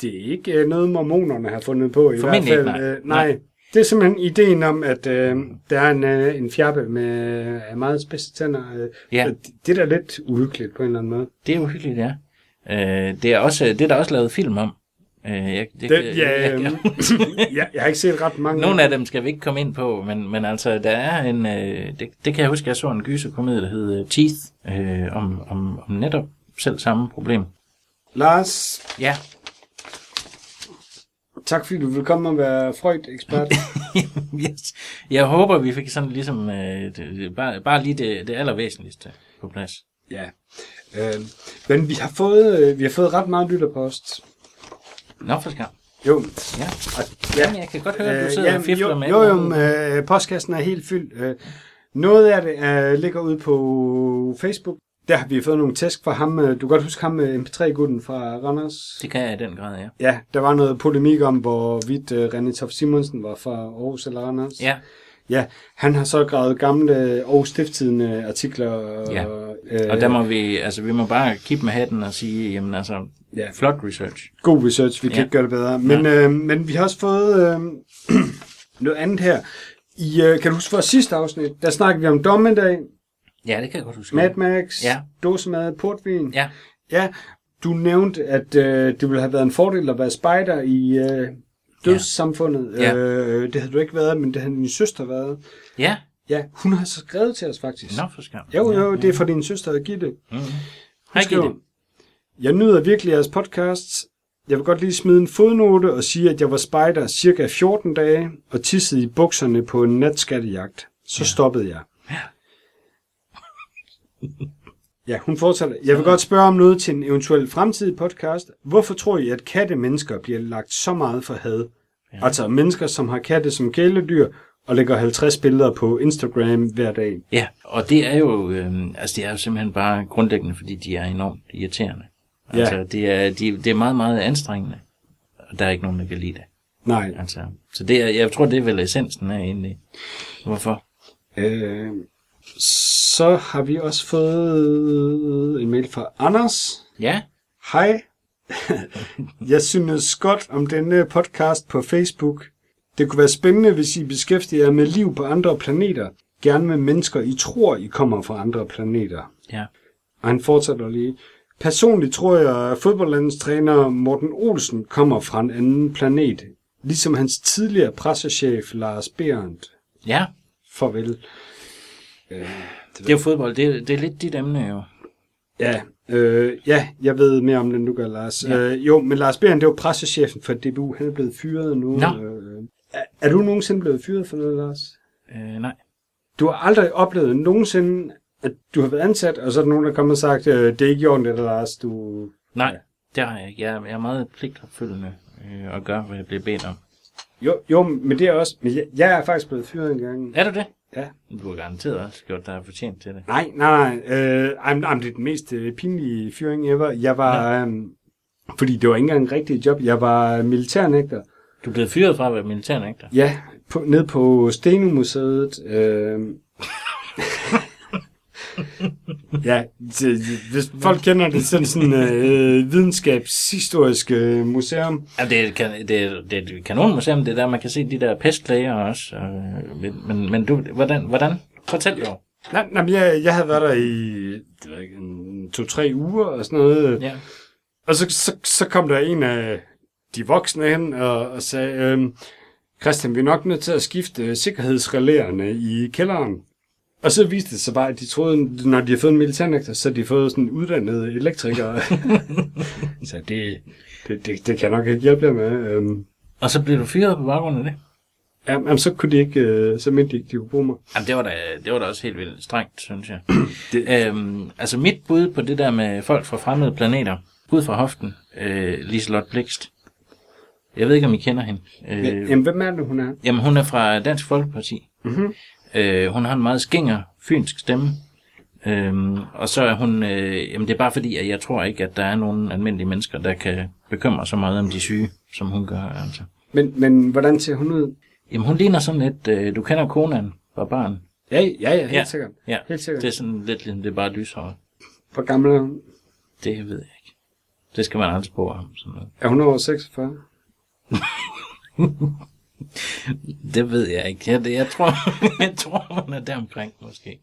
Det er ikke øh, noget, mormonerne har fundet på, i hvert Formentlig fald. ikke, nej. Øh, nej. Det er simpelthen ideen om, at øh, der er en, øh, en fjerpe med øh, meget spidse tænder. Øh, Ja. det, det er da lidt uhyggeligt på en eller anden måde. Det er uhyggeligt, ja. Øh, det, er også, det er der også lavet film om. Øh, jeg, det, Den, ja, jeg, jeg, ja, jeg har ikke set ret mange. nogle af dem skal vi ikke komme ind på, men, men altså, der er en... Øh, det, det kan jeg huske, jeg så en gyserkomedie, der hed øh, Teeth, øh, om, om, om netop selv samme problem. Lars, Ja, tak fordi du vil komme og være Freud-ekspert. yes. Jeg håber, vi fik sådan ligesom... Øh, det, bare, bare lige det, det allervæsentligste på plads. ja. Øh, men vi har fået, øh, vi har fået ret meget lytterpost. Nå, for skam. Jo, Ja. og, Jamen, jeg kan godt høre, at du sidder og fifler jo, med. Jo, jo, øh, postkassen er helt fyldt. Øh, noget af det øh, ligger ude på Facebook. Der har vi fået nogle tæsk fra ham. øh, Du kan godt huske ham med MP3-gutten fra Randers. Det kan jeg i den grad, ja. Ja, der var noget polemik om, hvorvidt øh, René Toft Simonsen var fra Aarhus eller Randers. Ja, Ja, han har så gravet gamle Aarhus Stifttidende artikler. Ja. øh, og der må vi, altså, vi må bare kippe med hatten og sige, jamen altså, Ja. flot research. God research, vi kan Ja. ikke gøre det bedre. Men, øh, men vi har også fået øh, noget andet her. I, øh, kan du huske fra sidste afsnit, der snakkede vi om dommedag, Ja, det kan jeg godt huske. Mad Max, Ja. dåsemad, portvin. Ja, ja. Du nævnte, at øh, det ville have været en fordel at være spejder i øh, dødssamfundet. Ja. Øh, det havde du ikke været, men det havde din søster været. ja. Ja, hun har så skrevet til os faktisk. Nå, for skam. Jo, ja, jo, det er fra din søster, Gitte. Mm. Hun Hej, skriver, Gitte. Jeg nyder virkelig jeres podcasts. Jeg vil godt lige smide en fodnote og sige, at jeg var spejder cirka 14 dage og tissede i bukserne på en natskattejagt. Så ja. stoppede jeg. Ja. Ja, hun fortsætter. Jeg vil godt spørge om noget til en eventuel fremtidig podcast. Hvorfor tror I, at kattemennesker bliver lagt så meget for had? Ja. Altså mennesker, som har katte som kæledyr og lægger 50 billeder på Instagram hver dag. Ja, og det er jo, øh, altså det er jo simpelthen bare grundlæggende, fordi de er enormt irriterende. Ja. Altså, det er, de, det er meget, meget anstrengende, og der er ikke nogen, der kan lide det. Nej. Altså, så det er, jeg tror, det er vel essensen af egentlig. Hvorfor? Øh, så har vi også fået en mail fra Anders. Ja, Hej. jeg synes godt om denne podcast på Facebook. Det kunne være spændende, hvis I beskæftiger jer med liv på andre planeter. Gerne med mennesker, I tror, I kommer fra andre planeter. ja. Og han fortsætter lige. Personligt tror jeg, at fodboldlandstræner Morten Olsen kommer fra en anden planet. Ligesom hans tidligere pressechef Lars Berndt. Ja, Farvel. det er jo fodbold. Det, er- det er lidt dit emne jo. Ja, øh, ja, jeg ved mere om det, du gør, Lars. Ja. Øh, jo, men Lars Beren, det var pressechefen for DBU. Han er blevet fyret nu. Nå. Øh, er, er du nogensinde blevet fyret for noget, Lars? Øh, nej. Du har aldrig oplevet nogensinde, at du har været ansat, og så er der nogen, der kommer og sagt, øh, det er ikke i orden, det der, Lars. Du... Nej, det har jeg ikke. Jeg er, jeg er meget pligtopfølgende øh, og gør, hvad jeg bliver bedt om. Jo, jo, men det er også... Men jeg, jeg er faktisk blevet fyret en gang. Er du det? Ja. Du har garanteret også gjort dig fortjent til det. Nej, nej, nej. Øh, ej, ej, det er den mest øh, pinlige fyring ever. Jeg var... Øh, fordi det var ikke engang en rigtig job. Jeg var militærnægter. Du blevet fyret fra at være militærnægter. Ja, på, ned på Steno-museet. Øh, ja, det, hvis folk kender det, så det sådan øh, videnskabshistorisk øh, museum. Ja, det, er, kan- det, er, det er et kanonmuseum, det er der, man kan se de der pestklager også. Øh, men, men, du, hvordan, hvordan? Fortæl jo. Nej, nej, jeg, jeg havde været der i to-tre uger og sådan noget. Ja. Og så, så, så kom der en af de voksne hen og, og sagde, øhm, Christian, vi er nok nødt til at skifte øh, sikkerhedsrelæerne i kælderen. Og så viste det sig bare, at de troede, når de har fået en militærnægter, så har de fået sådan uddannede elektrikere. så det, det, det, det kan nok ikke hjælpe jer med. Øhm, Og så blev du fyret på baggrund af det? ja, jamen, så kunne de ikke, øh, så mente de ikke, de kunne bruge mig. Jamen, det var da, det var da også helt vildt strengt, synes jeg. det... øhm, altså, mit bud på det der med folk fra fremmede planeter, bud fra hoften, øh, Liselotte Blikst. Jeg ved ikke, om I kender hende. Øh, Jamen, hvem er det, hun er? Jamen, hun er fra Dansk Folkeparti. Mhm. Øh, hun har en meget skinger, fynsk stemme. Øhm, og så er hun, øh, jamen det er bare fordi, at jeg tror ikke, at der er nogen almindelige mennesker, der kan bekymre så meget om de syge, som hun gør. Altså. Men, men hvordan ser hun ud? Jamen hun ligner sådan lidt, øh, du kender Conan fra barn. Ja, ja, ja, helt Ja. sikkert. Ja, Helt sikkert. det er sådan lidt, det er bare lyshåret. Hvor gammel er hun? Det ved jeg ikke. Det skal man aldrig spore om. Sådan noget. Er hun over 46? Det ved jeg ikke. Jeg, jeg, tror, jeg tror, hun er deromkring måske.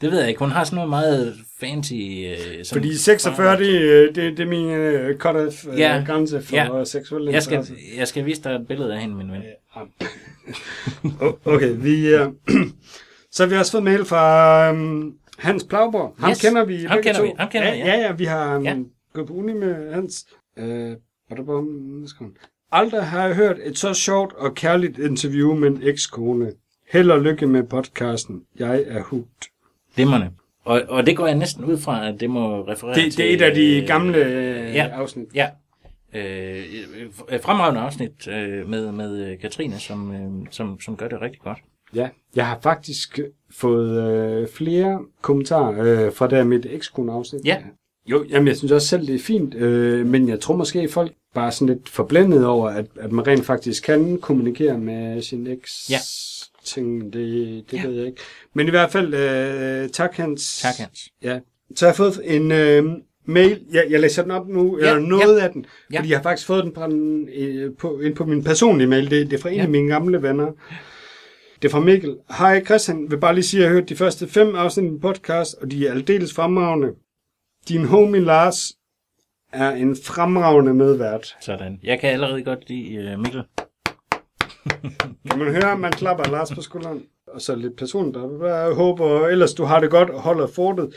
Det ved jeg ikke. Hun har sådan noget meget fancy... Øh, sådan Fordi 46, det, øh, det, det er min uh, cut-off uh, Ja. grænse for Ja. seksuelle Jeg skal, jeg skal vise dig et billede af hende, min ven. Okay, vi... Uh, så har vi også fået mail fra um, Hans Plauborg. Ham Yes, kender vi ham kender to. vi, ham kender ja, vi, ja. ja. ja, vi har um, Ja. gået på uni med Hans. Uh, Aldrig har jeg hørt et så sjovt og kærligt interview med en ekskone. Held og lykke med podcasten. Jeg er hugt. Dimmerne. Og, og det går jeg næsten ud fra, at det må referere Det, til... det er et af de øh, gamle øh, ja. afsnit. Ja. Øh, øh, fremragende afsnit øh, med, med øh, Katrine, som, øh, som, som gør det rigtig godt. Ja, jeg har faktisk fået øh, flere kommentarer øh, fra der mit ekskone afsnit. Ja. Jo, jamen jeg synes også selv, det er fint, øh, men jeg tror måske, folk bare er sådan lidt forblændet over, at, at man rent faktisk kan kommunikere med sin eks. Ja. Ting, det, det Ja. ved jeg ikke. Men i hvert fald, øh, tak Hans. Tak, Hans. Ja. Så har jeg fået en øh, mail. Jeg, jeg læser den op nu, Ja, eller noget af den. Ja. Fordi jeg har faktisk fået den fra den, øh, på, ind på min personlige mail. Det, det er fra en Ja. af mine gamle venner. Det er fra Mikkel. Hej Christian, vil bare lige sige, at jeg har hørt de første fem afsnit i podcast, og de er aldeles fremragende. Din homie Lars er en fremragende medvært. Sådan. Jeg kan allerede godt lide uh, Mikkel. Kan man høre, at man klapper Lars på skulderen? Og så lidt personligt der. Jeg håber ellers, du har det godt og holder fortet.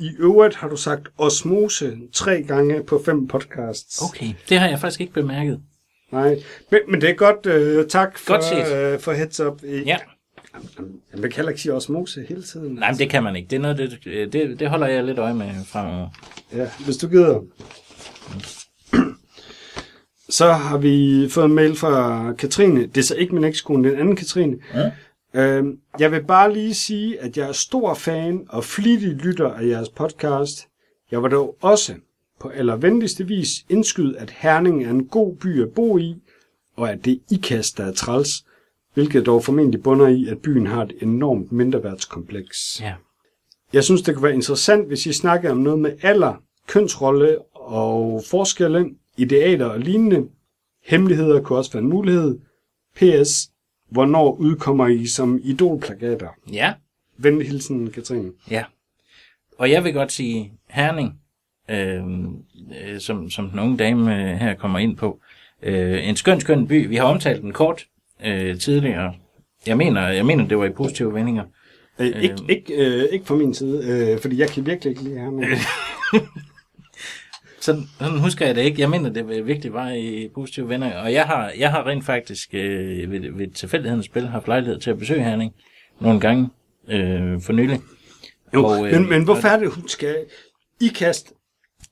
I øvrigt har du sagt osmose tre gange på fem podcasts. Okay, det har jeg faktisk ikke bemærket. Nej, men, men det er godt. Øh, tak for, Godt set. øh, for heads up. Ja. Jamen, Man kan heller ikke sige osmose hele tiden. Nej, men det kan man ikke. Det, er noget, det, det, det holder jeg lidt øje med fremover. Ja, hvis du gider. Så har vi fået en mail fra Katrine. Det er så ikke min ekskone, det er en anden Katrine. Ja. Øhm, jeg vil bare lige sige, at jeg er stor fan og flittig lytter af jeres podcast. Jeg var dog også på allervenligste vis indskyde, at Herning er en god by at bo i, og at det er ikast, der er træls, hvilket dog formentlig bunder i, at byen har et enormt mindreværdskompleks. Ja. Jeg synes, det kunne være interessant, hvis I snakkede om noget med alder, kønsrolle og forskelle, idealer og lignende. Hemmeligheder kunne også være en mulighed. PS. Hvornår udkommer I som idolplakater? Ja. Venlig hilsen, Katrine. Ja. Og jeg vil godt sige Herning, øh, øh, som, som den unge dame øh, her kommer ind på. Øh, en skøn, skøn by. Vi har omtalt den kort øh, tidligere. Jeg mener, jeg mener, det var i positive vendinger. Øh, ikke, ikke, øh, ikke fra min side, øh, fordi jeg kan virkelig ikke lide ham. Sådan, sådan husker jeg det ikke. Jeg mener, det virkelig var i positive venner. Og jeg har, jeg har rent faktisk øh, ved, ved tilfældighedens spil haft lejlighed til at besøge Herning nogle gange øh, for nylig. Jo, Og, øh, men, men hvorfor er det, hun skal ikast?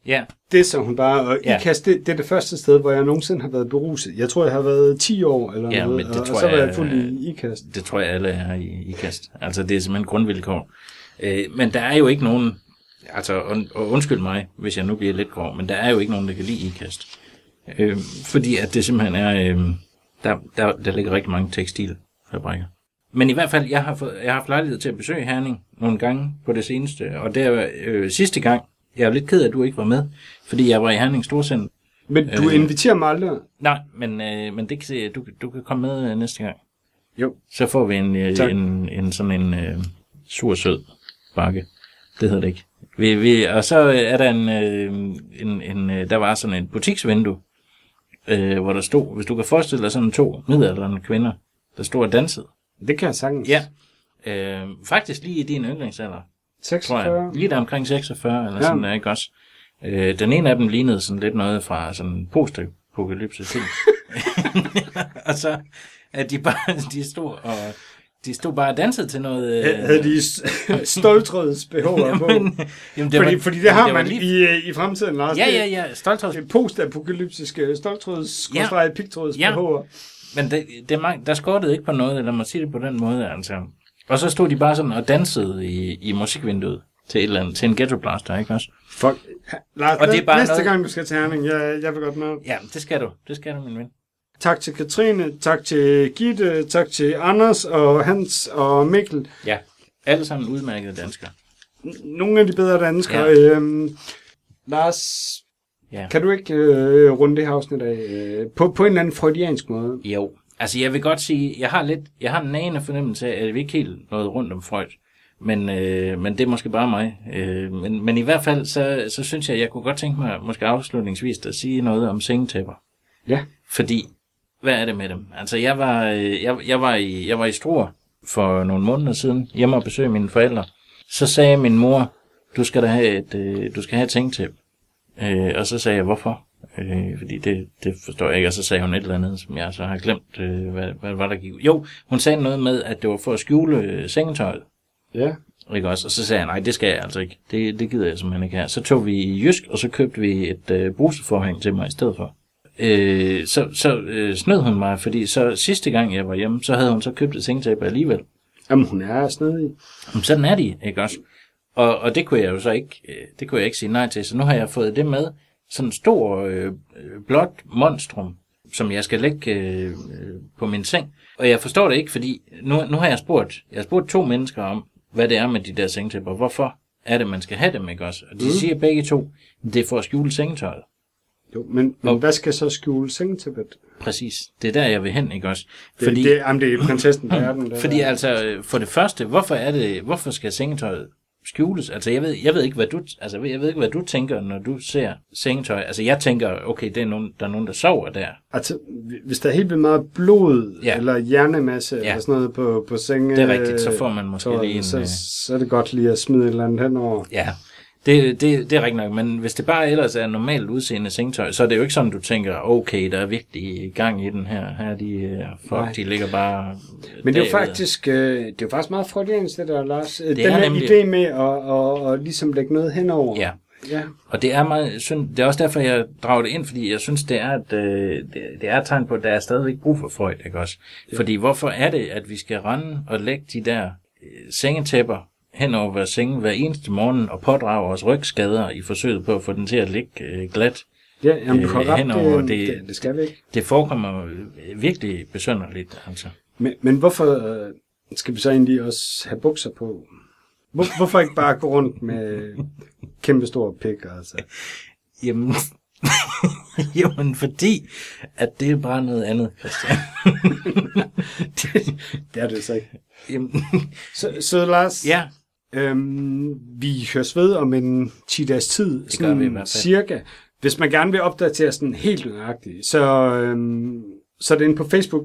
Ja, Det så hun bare, og Ja. ikast, det, det er det første sted, hvor jeg nogensinde har været beruset. Jeg tror, jeg har været 10 år eller Ja, noget, men det og, tror og så var jeg- jeg fuld i ikast. det tror jeg alle er i, i kast. Altså, det er simpelthen grundvilkår. Øh, men der er jo ikke nogen, altså, og, og undskyld mig, hvis jeg nu bliver lidt grov, men der er jo ikke nogen, der kan lide ikast. Øh, fordi at det simpelthen er, øh, der, der, der ligger rigtig mange tekstilfabrikker. Men i hvert fald, jeg har, fået, jeg har haft lejlighed til at besøge Herning nogle gange på det seneste, og der øh, sidste gang, jeg er lidt ked af, at du ikke var med, fordi jeg var i Herning Storcenter. Men du Øh. inviterer mig aldrig. Nej, men, øh, men det kan du, du kan komme med øh, næste gang. Jo. Så får vi en, øh, en, en sådan en øh, sur sød bakke. Det hedder det ikke. Vi, vi, og så øh, er der en, øh, en, en øh, der var sådan et butiksvindue, øh, hvor der stod, hvis du kan forestille dig sådan to midaldrende kvinder, der stod og dansede. Det kan jeg sagtens. Ja. Øh, faktisk lige i din yndlingsalder, tror 46. jeg. Lige der omkring 46, eller Ja. sådan der, ikke også? Øh, den ene af dem lignede sådan lidt noget fra sådan post-apokalypse film. og så at de bare, de stod og de stod bare og dansede til noget... øh, Havde de stoltrødsbehov på? jamen, jamen, det Fordi, var, fordi det jamen, har var man lige, i, i fremtiden, Lars. Ja, Det- ja, ja, stoltråds. Det er postapokalyptiske stoltråds Ja. pigtråds Ja. behov. Men det, det er der skortede ikke på noget, eller man sige det på den måde, altså. Og så stod de bare sådan og dansede i, i musikvinduet til et eller andet, til en ghetto blaster, ikke også? Fuck. Lars, Og det er bare næste noget- gang du skal til Herning, jeg, jeg vil godt med. Ja, det skal du. Det skal du, min ven. Tak til Katrine, tak til Gitte, tak til Anders og Hans og Mikkel. Ja. Alle sammen udmærkede danskere. Nogle af de bedre danskere. Ja. Øhm, Lars, Ja. kan du ikke øh, runde det her afsnit af øh, på, på en eller anden freudiansk måde? Jo. Altså, jeg vil godt sige, jeg har lidt, jeg har en nagende fornemmelse af, at vi ikke helt nåede rundt om Freud. Men, øh, men det er måske bare mig. Øh, men, men i hvert fald, så, så synes jeg, jeg kunne godt tænke mig, måske afslutningsvis, at sige noget om sengetæpper. Ja. Fordi, hvad er det med dem? Altså, jeg var, øh, jeg, jeg var i, jeg var i Struer for nogle måneder siden, hjemme og besøge mine forældre. Så sagde min mor, du skal da have et, øh, du skal have et sengetæppe. Øh, og så sagde jeg, hvorfor? Øh, fordi det, det forstår jeg ikke. Og så sagde hun et eller andet, som jeg så har glemt, øh, hvad, hvad var der gik. Jo, hun sagde noget med, at det var for at skjule øh, sengetøjet. Ja. Ikke også? Og så sagde jeg, nej, det skal jeg altså ikke. Det, det gider jeg simpelthen ikke her. Så tog vi i Jysk, og så købte vi et øh, bruseforhæng til mig i stedet for. Øh, så så øh, snød hun mig, fordi så sidste gang jeg var hjemme, så havde hun så købt et sengetæppe alligevel. Jamen, hun er snedig. Jamen, sådan er de, ikke også? Og, og det kunne jeg jo så ikke, øh, det kunne jeg ikke sige nej til, så nu har jeg fået det med, sådan en stor øh, blåt monstrum, som jeg skal lægge øh, på min seng. Og jeg forstår det ikke, fordi nu, nu har jeg spurgt, jeg har spurgt to mennesker om, hvad det er med de der sengetæpper. Hvorfor er det, man skal have dem, ikke også? Og de mm. siger begge to, det er for at skjule sengetøjet. Jo, men, men hvad skal så skjule sengetæppet? Præcis. Det er der, jeg vil hen, ikke også? Det, fordi, det, jamen, det er prinsessen, der er den. Der fordi altså, for det første, hvorfor er det, hvorfor skal sengetøjet skjules. Altså, jeg ved, jeg ved ikke, hvad du, altså, jeg ved ikke, hvad du tænker, når du ser sengetøj. Altså, jeg tænker, okay, det er nogen, der er nogen, der sover der. Altså, hvis der er helt vildt meget blod, ja. eller hjernemasse, ja. eller sådan noget på, på sengen, det er rigtigt, så får man måske så, lige en... Så, så er det godt lige at smide et eller andet henover. Ja, det, det, det er rigtigt nok, men hvis det bare ellers er normalt udseende sengetøj, så er det jo ikke sådan, du tænker, okay, der er virkelig gang i den her. Her de, øh, fuck, Nej. de ligger bare... Men det er jo faktisk, øh, det er jo faktisk meget freudiansk, det der, Lars. Det den er her nemlig- idé med at, at, at, ligesom lægge noget henover. Ja, ja. og det er, meget, synd, det er også derfor, jeg drager det ind, fordi jeg synes, det er, øh, det, det er et tegn på, at der er stadigvæk brug for Freud, ikke også? Fordi hvorfor er det, at vi skal rende og lægge de der øh, sengetæpper hen over vores senge hver eneste morgen og pådrage os rygskader i forsøget på at få den til at ligge øh, glat? Ja, jamen, du har Øh, ret, henover, det, det- det, det skal vi ikke. Det forekommer øh, virkelig besønderligt, altså. Men, men hvorfor øh, skal vi så egentlig også have bukser på? Hvor, hvorfor ikke bare gå rundt med kæmpe store pik, altså? Jamen, jamen fordi, at det er bare noget andet, Christian. det, det er det så ikke. jamen, Så, så Lars, ja, Øhm, vi høres ved om en 10 dages tid, gør vi i hvert fald. cirka. Hvis man gerne vil opdatere sådan helt nøjagtigt, så, øhm, så er det inde på Facebook.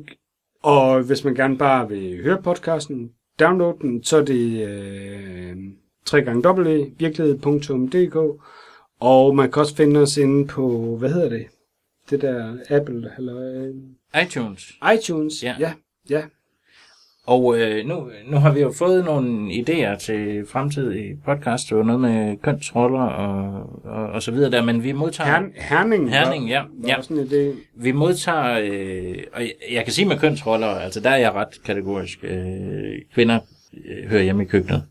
Og hvis man gerne bare vil høre podcasten, download den, så er det øh, www.virkelighed.dk Og man kan også finde os inde på, hvad hedder det? Det der Apple, eller øh, iTunes. iTunes. Ja. ja, ja. Og øh, nu, nu har vi jo fået nogle idéer til fremtidige podcast, det var noget med kønsroller og, og, og så videre der, men vi modtager... Hern, Herning, Herning, ja, var, var ja. også en idé. Vi modtager, øh, og jeg, jeg kan sige med kønsroller, altså der er jeg ret kategorisk. Øh, kvinder øh, hører hjemme i køkkenet.